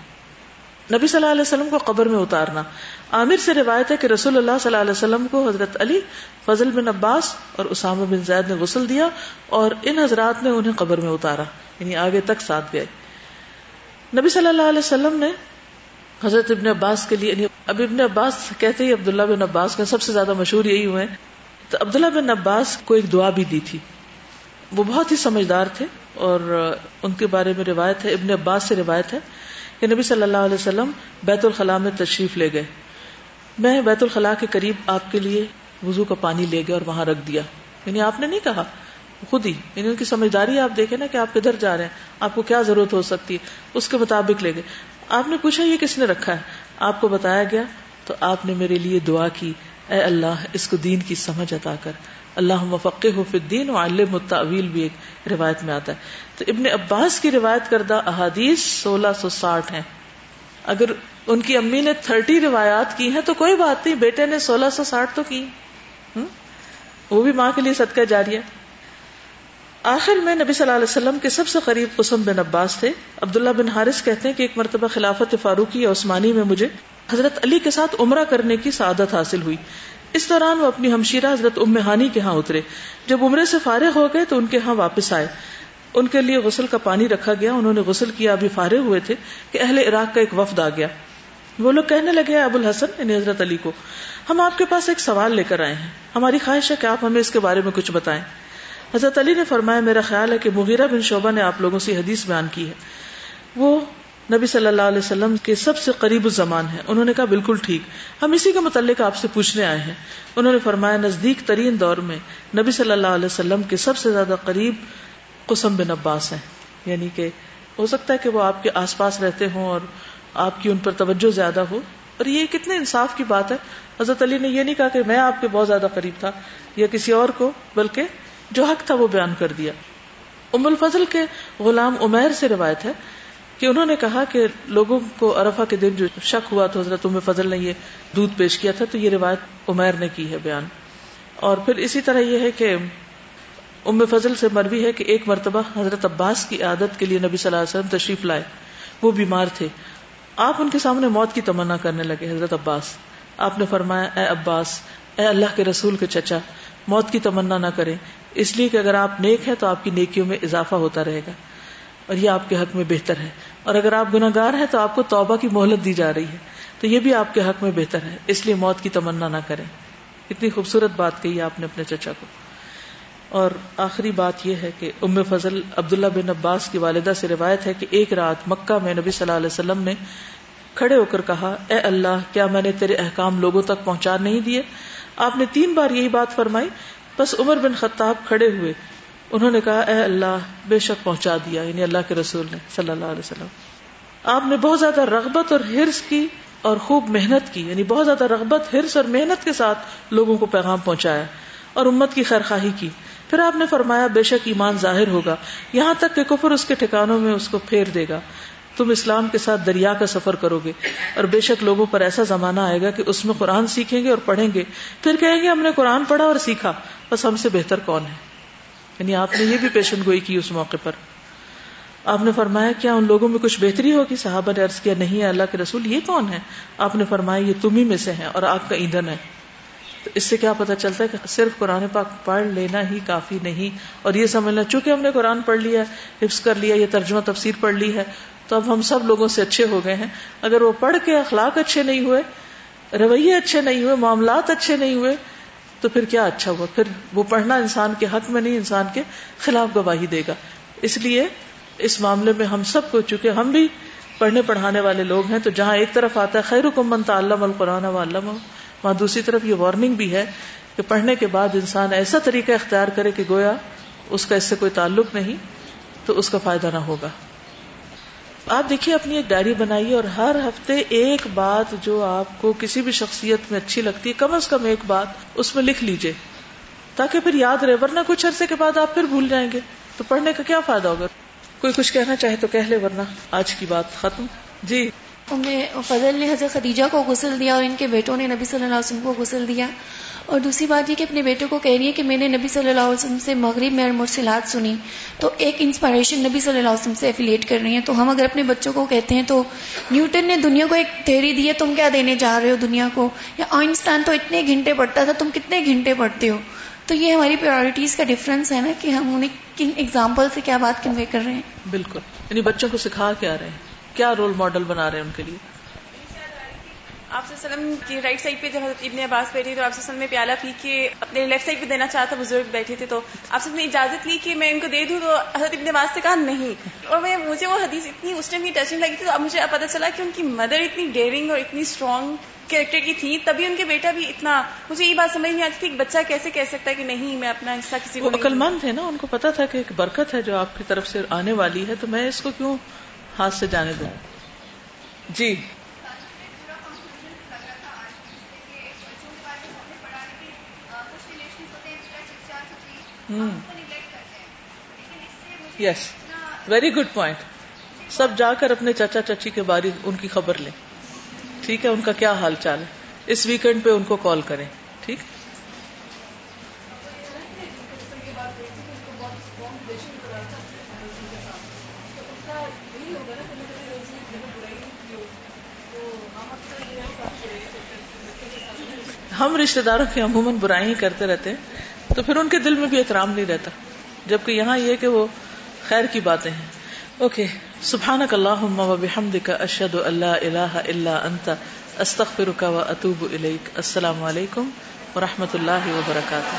A: نبی صلی اللہ علیہ وسلم کو قبر میں اتارنا۔ عامر سے روایت ہے کہ رسول اللہ صلی اللہ علیہ وسلم کو حضرت علی، فضل بن عباس اور اسامہ بن زید نے غسل دیا اور ان حضرات نے انہیں قبر میں اتارا یعنی آگے تک ساتھ گئے۔ نبی صلی اللہ علیہ وسلم نے حضرت ابن عباس کے لیے یعنی اب ابن عباس کہتے ہی عبداللہ بن عباس کا سب سے زیادہ مشہور یہی ہوئے۔ تو عبداللہ بن عباس کو ایک دعا بھی دی تھی۔ وہ بہت ہی سمجھدار تھے اور ان کے بارے میں روایت ہے، ابن عباس سے روایت ہے کہ نبی صلی اللہ علیہ وسلم بیت الخلاء میں تشریف لے گئے۔ میں بیت الخلاء کے قریب آپ کے لیے وضو کا پانی لے گیا اور وہاں رکھ دیا۔ یعنی آپ نے نہیں کہا، خود ہی۔ یعنی ان کی سمجھداری آپ دیکھیں نا کہ آپ کدھر جا رہے ہیں، آپ کو کیا ضرورت ہو سکتی ہے؟ اس کے مطابق لے گئے۔ آپ نے پوچھا، یہ کس نے رکھا ہے؟ آپ کو بتایا گیا تو آپ نے میرے لیے دعا کی، اے اللہ، اس کو دین کی سمجھ عطا کر۔ اللہ مفق ہو الدین و علم التعویل بھی ایک روایت میں آتا ہے۔ تو ابن عباس کی روایت کردہ احادیث سولہ سو ساٹھ ہیں۔ اگر ان کی امی نے تھرٹی روایات کی ہیں تو کوئی بات نہیں، بیٹے نے سولہ سو ساٹھ تو کی۔ وہ بھی ماں کے لیے صدقہ جاری ہے آخر میں نبی صلی اللہ علیہ وسلم کے سب سے قریب قسم بن عباس تھے۔ عبداللہ بن حارث کہتے ہیں کہ ایک مرتبہ خلافت فاروقی یا عثمانی میں مجھے حضرت علی کے ساتھ عمرہ کرنے کی سعادت حاصل ہوئی۔ اس دوران وہ اپنی ہمشیرہ حضرت ام ہانی کے ہاں اترے۔ جب عمرے سے فارغ ہو گئے تو ان کے ہاں واپس آئے۔ ان کے لیے غسل کا پانی رکھا گیا، انہوں نے غسل کیا، ابھی فارغ ہوئے تھے کہ اہل عراق کا ایک وفد آ گیا۔ وہ لوگ کہنے لگے ابو الحسن یعنی حضرت علی کو، ہم آپ کے پاس ایک سوال لے کر آئے ہیں۔ ہماری خواہش ہے کہ آپ ہمیں اس کے بارے میں کچھ بتائیں۔ حضرت علی نے فرمایا، میرا خیال ہے کہ مغیرہ بن شعبہ نے آپ لوگوں سے حدیث بیان کی ہے۔ وہ نبی صلی اللہ علیہ وسلم کے سب سے قریب الزمان ہے انہوں نے کہا، بالکل ٹھیک۔ ہم اسی کے متعلق آپ سے پوچھنے آئے ہیں۔ انہوں نے فرمایا، نزدیک ترین دور میں نبی صلی اللہ علیہ وسلم کے سب سے زیادہ قریب قسم بن عباس ہیں۔ یعنی کہ ہو سکتا ہے کہ وہ آپ کے آس پاس رہتے ہوں اور آپ کی ان پر توجہ زیادہ ہو۔ اور یہ کتنے انصاف کی بات ہے۔ حضرت علی نے یہ نہیں کہا کہ میں آپ کے بہت زیادہ قریب تھا یا کسی اور کو، بلکہ جو حق تھا وہ بیان کر دیا۔ ام الفضل کے غلام عمیر سے روایت ہے کہ انہوں نے کہا کہ لوگوں کو ارفا کے دن جو شک ہوا تو حضرت ام فضل نے یہ دودھ پیش کیا تھا تو یہ روایت عمیر نے کی ہے بیان۔ اور پھر اسی طرح یہ ہے کہ ام فضل سے مروی ہے کہ ایک مرتبہ حضرت عباس کی عادت کے لیے نبی صلی اللہ علیہ وسلم تشریف لائے۔ وہ بیمار تھے۔ آپ ان کے سامنے موت کی تمنا کرنے لگے، حضرت عباس۔ آپ نے فرمایا، اے عباس، اے اللہ کے رسول کے چچا، موت کی تمنا نہ کریں۔ اس لیے کہ اگر آپ نیک ہیں تو آپ کی نیکیوں میں اضافہ ہوتا رہے گا۔ اور یہ آپ کے حق میں بہتر ہے۔ اور اگر آپ گناہ گار ہیں تو آپ کو توبہ کی مہلت دی جا رہی ہے۔ تو یہ بھی آپ کے حق میں بہتر ہے۔ اس لیے موت کی تمنا نہ کریں۔ اتنی خوبصورت بات کہی آپ نے اپنے چچا کو۔ اور آخری بات یہ ہے کہ ام فضل عبداللہ بن عباس کی والدہ سے روایت ہے کہ ایک رات مکہ میں نبی صلی اللہ علیہ وسلم نے کھڑے ہو کر کہا، اے اللہ، کیا میں نے تیرے احکام لوگوں تک پہنچا نہیں دیے؟ آپ نے تین بار یہی بات فرمائی، بس عمر بن خطاب کھڑے ہوئے۔ انہوں نے کہا، اے اللہ، بے شک پہنچا دیا یعنی اللہ کے رسول نے صلی اللہ علیہ وسلم۔ آپ نے بہت زیادہ رغبت اور ہرس کی اور خوب محنت کی یعنی بہت زیادہ رغبت ہرس اور محنت کے ساتھ لوگوں کو پیغام پہنچایا اور امت کی خیر خواہی کی۔ پھر آپ نے فرمایا، بے شک ایمان ظاہر ہوگا۔ یہاں تک کہ کفر اس کے ٹھکانوں میں اس کو پھیر دے گا۔ تم اسلام کے ساتھ دریا کا سفر کرو گے۔ اور بے شک لوگوں پر ایسا زمانہ آئے گا کہ اس میں قرآن سیکھیں گے اور پڑھیں گے۔ پھر کہیں گے، ہم نے قرآن پڑھا اور سیکھا۔ بس ہم سے بہتر کون ہے؟ یعنی آپ نے یہ بھی پیشن گوئی کی اس موقع پر۔ آپ نے فرمایا، کیا ان لوگوں میں کچھ بہتری ہوگی؟ صحابہ نے عرض کیا، نہیں ہے اللہ کے رسول یہ کون ہے آپ نے فرمایا، یہ تم ہی میں سے ہیں اور آپ کا ایندھن ہے۔ تو اس سے کیا پتا چلتا ہے کہ صرف قرآن پاک پڑھ لینا ہی کافی نہیں اور یہ سمجھنا، چونکہ ہم نے قرآن پڑھ لیا ہے، حفظ کر لیا، یہ ترجمہ تفسیر پڑھ لی ہے، تو اب ہم سب لوگوں سے اچھے ہو گئے ہیں۔ اگر وہ پڑھ کے اخلاق اچھے نہیں ہوئے، رویے اچھے نہیں ہوئے، معاملات اچھے نہیں ہوئے، تو پھر کیا اچھا ہوا؟ پھر وہ پڑھنا انسان کے حق میں نہیں، انسان کے خلاف گواہی دے گا۔ اس لیے اس معاملے میں ہم سب کو، چونکہ ہم بھی پڑھنے پڑھانے والے لوگ ہیں، تو جہاں ایک طرف آتا ہے خیر حکمن تعلم القرآن و علم وہاں دوسری طرف یہ وارننگ بھی ہے کہ پڑھنے کے بعد انسان ایسا طریقہ اختیار کرے کہ گویا اس کا اس سے کوئی تعلق نہیں تو اس کا فائدہ نہ ہوگا۔ آپ دیکھیے، اپنی ایک ڈائری بنائیے اور ہر ہفتے ایک بات جو آپ کو کسی بھی شخصیت میں اچھی لگتی ہے، کم از کم ایک بات اس میں لکھ لیجیے تاکہ پھر یاد رہے، ورنہ کچھ عرصے کے بعد آپ پھر بھول جائیں گے۔ تو پڑھنے کا کیا فائدہ ہوگا؟ کوئی کچھ کہنا چاہے تو کہہ لے، ورنہ آج کی بات ختم۔ جی۔
M: فضل نے حضرت خدیجہ کو غسل دیا اور ان کے بیٹوں نے نبی صلی اللہ علیہ وسلم کو غسل دیا۔ اور دوسری بات یہ کہ اپنے بیٹے کو کہہ رہی ہے کہ میں نے نبی صلی اللہ علیہ وسلم سے مغرب میں مرسلات سنی۔ تو ایک انسپائریشن نبی صلی اللہ علیہ وسلم سے افیلیٹ کر رہی ہیں۔ تو ہم اگر اپنے بچوں کو کہتے ہیں تو نیوٹن نے دنیا کو ایک تھیری دی ہے، تم کیا دینے جا رہے ہو دنیا کو؟ یا آئنسٹائن تو اتنے گھنٹے پڑھتا تھا، تم کتنے گھنٹے پڑھتے ہو؟ تو یہ ہماری پرائرٹیز کا ڈفرنس ہے نا کہ ہم انہیں کن ایگزامپل سے کیا بات کنوے کر رہے ہیں۔
A: بالکل یعنی بچوں کو سکھا کے آ رہے ہیں۔ کیا رول ماڈل بنا رہے ہیں ان کے لیے؟
F: آپ وسلم کی رائٹ سائڈ پہ جب حضرت ابن عباس بیٹھے تو آپ وسلم میں پیالہ پی کے اپنے لیفٹ سائڈ پہ دینا چاہتا بزرگ بیٹھے تھے تو آپ نے اجازت لی کہ میں ان کو دے دوں تو حضرت ابن عباس سے کہا نہیں۔ اور میں مجھے وہ حدیث اتنی اس ٹائم ٹچنگ لگی تھی تو اب مجھے اب پتا چلا کہ ان کی مدر اتنی ڈیئرنگ اور اتنی اسٹرانگ کیریکٹر کی تھی تبھی ان کے بیٹا بھی اتنا مجھے یہ بات سمجھ نہیں آتی تھی کہ بچہ کیسے کہہ سکتا ہے کہ نہیں میں اپنا حصہ کسی کو
A: عقل مند ہے نا ان کو پتا تھا کہ ایک برکت ہے جو آپ کی طرف سے آنے والی ہے تو میں اس کو کیوں ہاتھ سے جانے دوں جی۔ یس ویری گڈ پوائنٹ سب جا کر اپنے چچا چچی کے بارے ان کی خبر لیں۔ ٹھیک ہے، ان کا کیا حال چال ہے؟ اس ویکینڈ پہ ان کو کال کریں ٹھیک ہم رشتے داروں کی عموماً برائی کرتے رہتے ہیں، تو پھر ان کے دل میں بھی احترام نہیں رہتا، جبکہ یہاں یہ کہ وہ خیر کی باتیں ہیں۔ اوکے، سبحانک اللہم و بحمدک، اشہد اللہ الہ الا انت، استغفرک و اتوب الیک۔ السلام علیکم و رحمۃ اللہ وبرکاتہ۔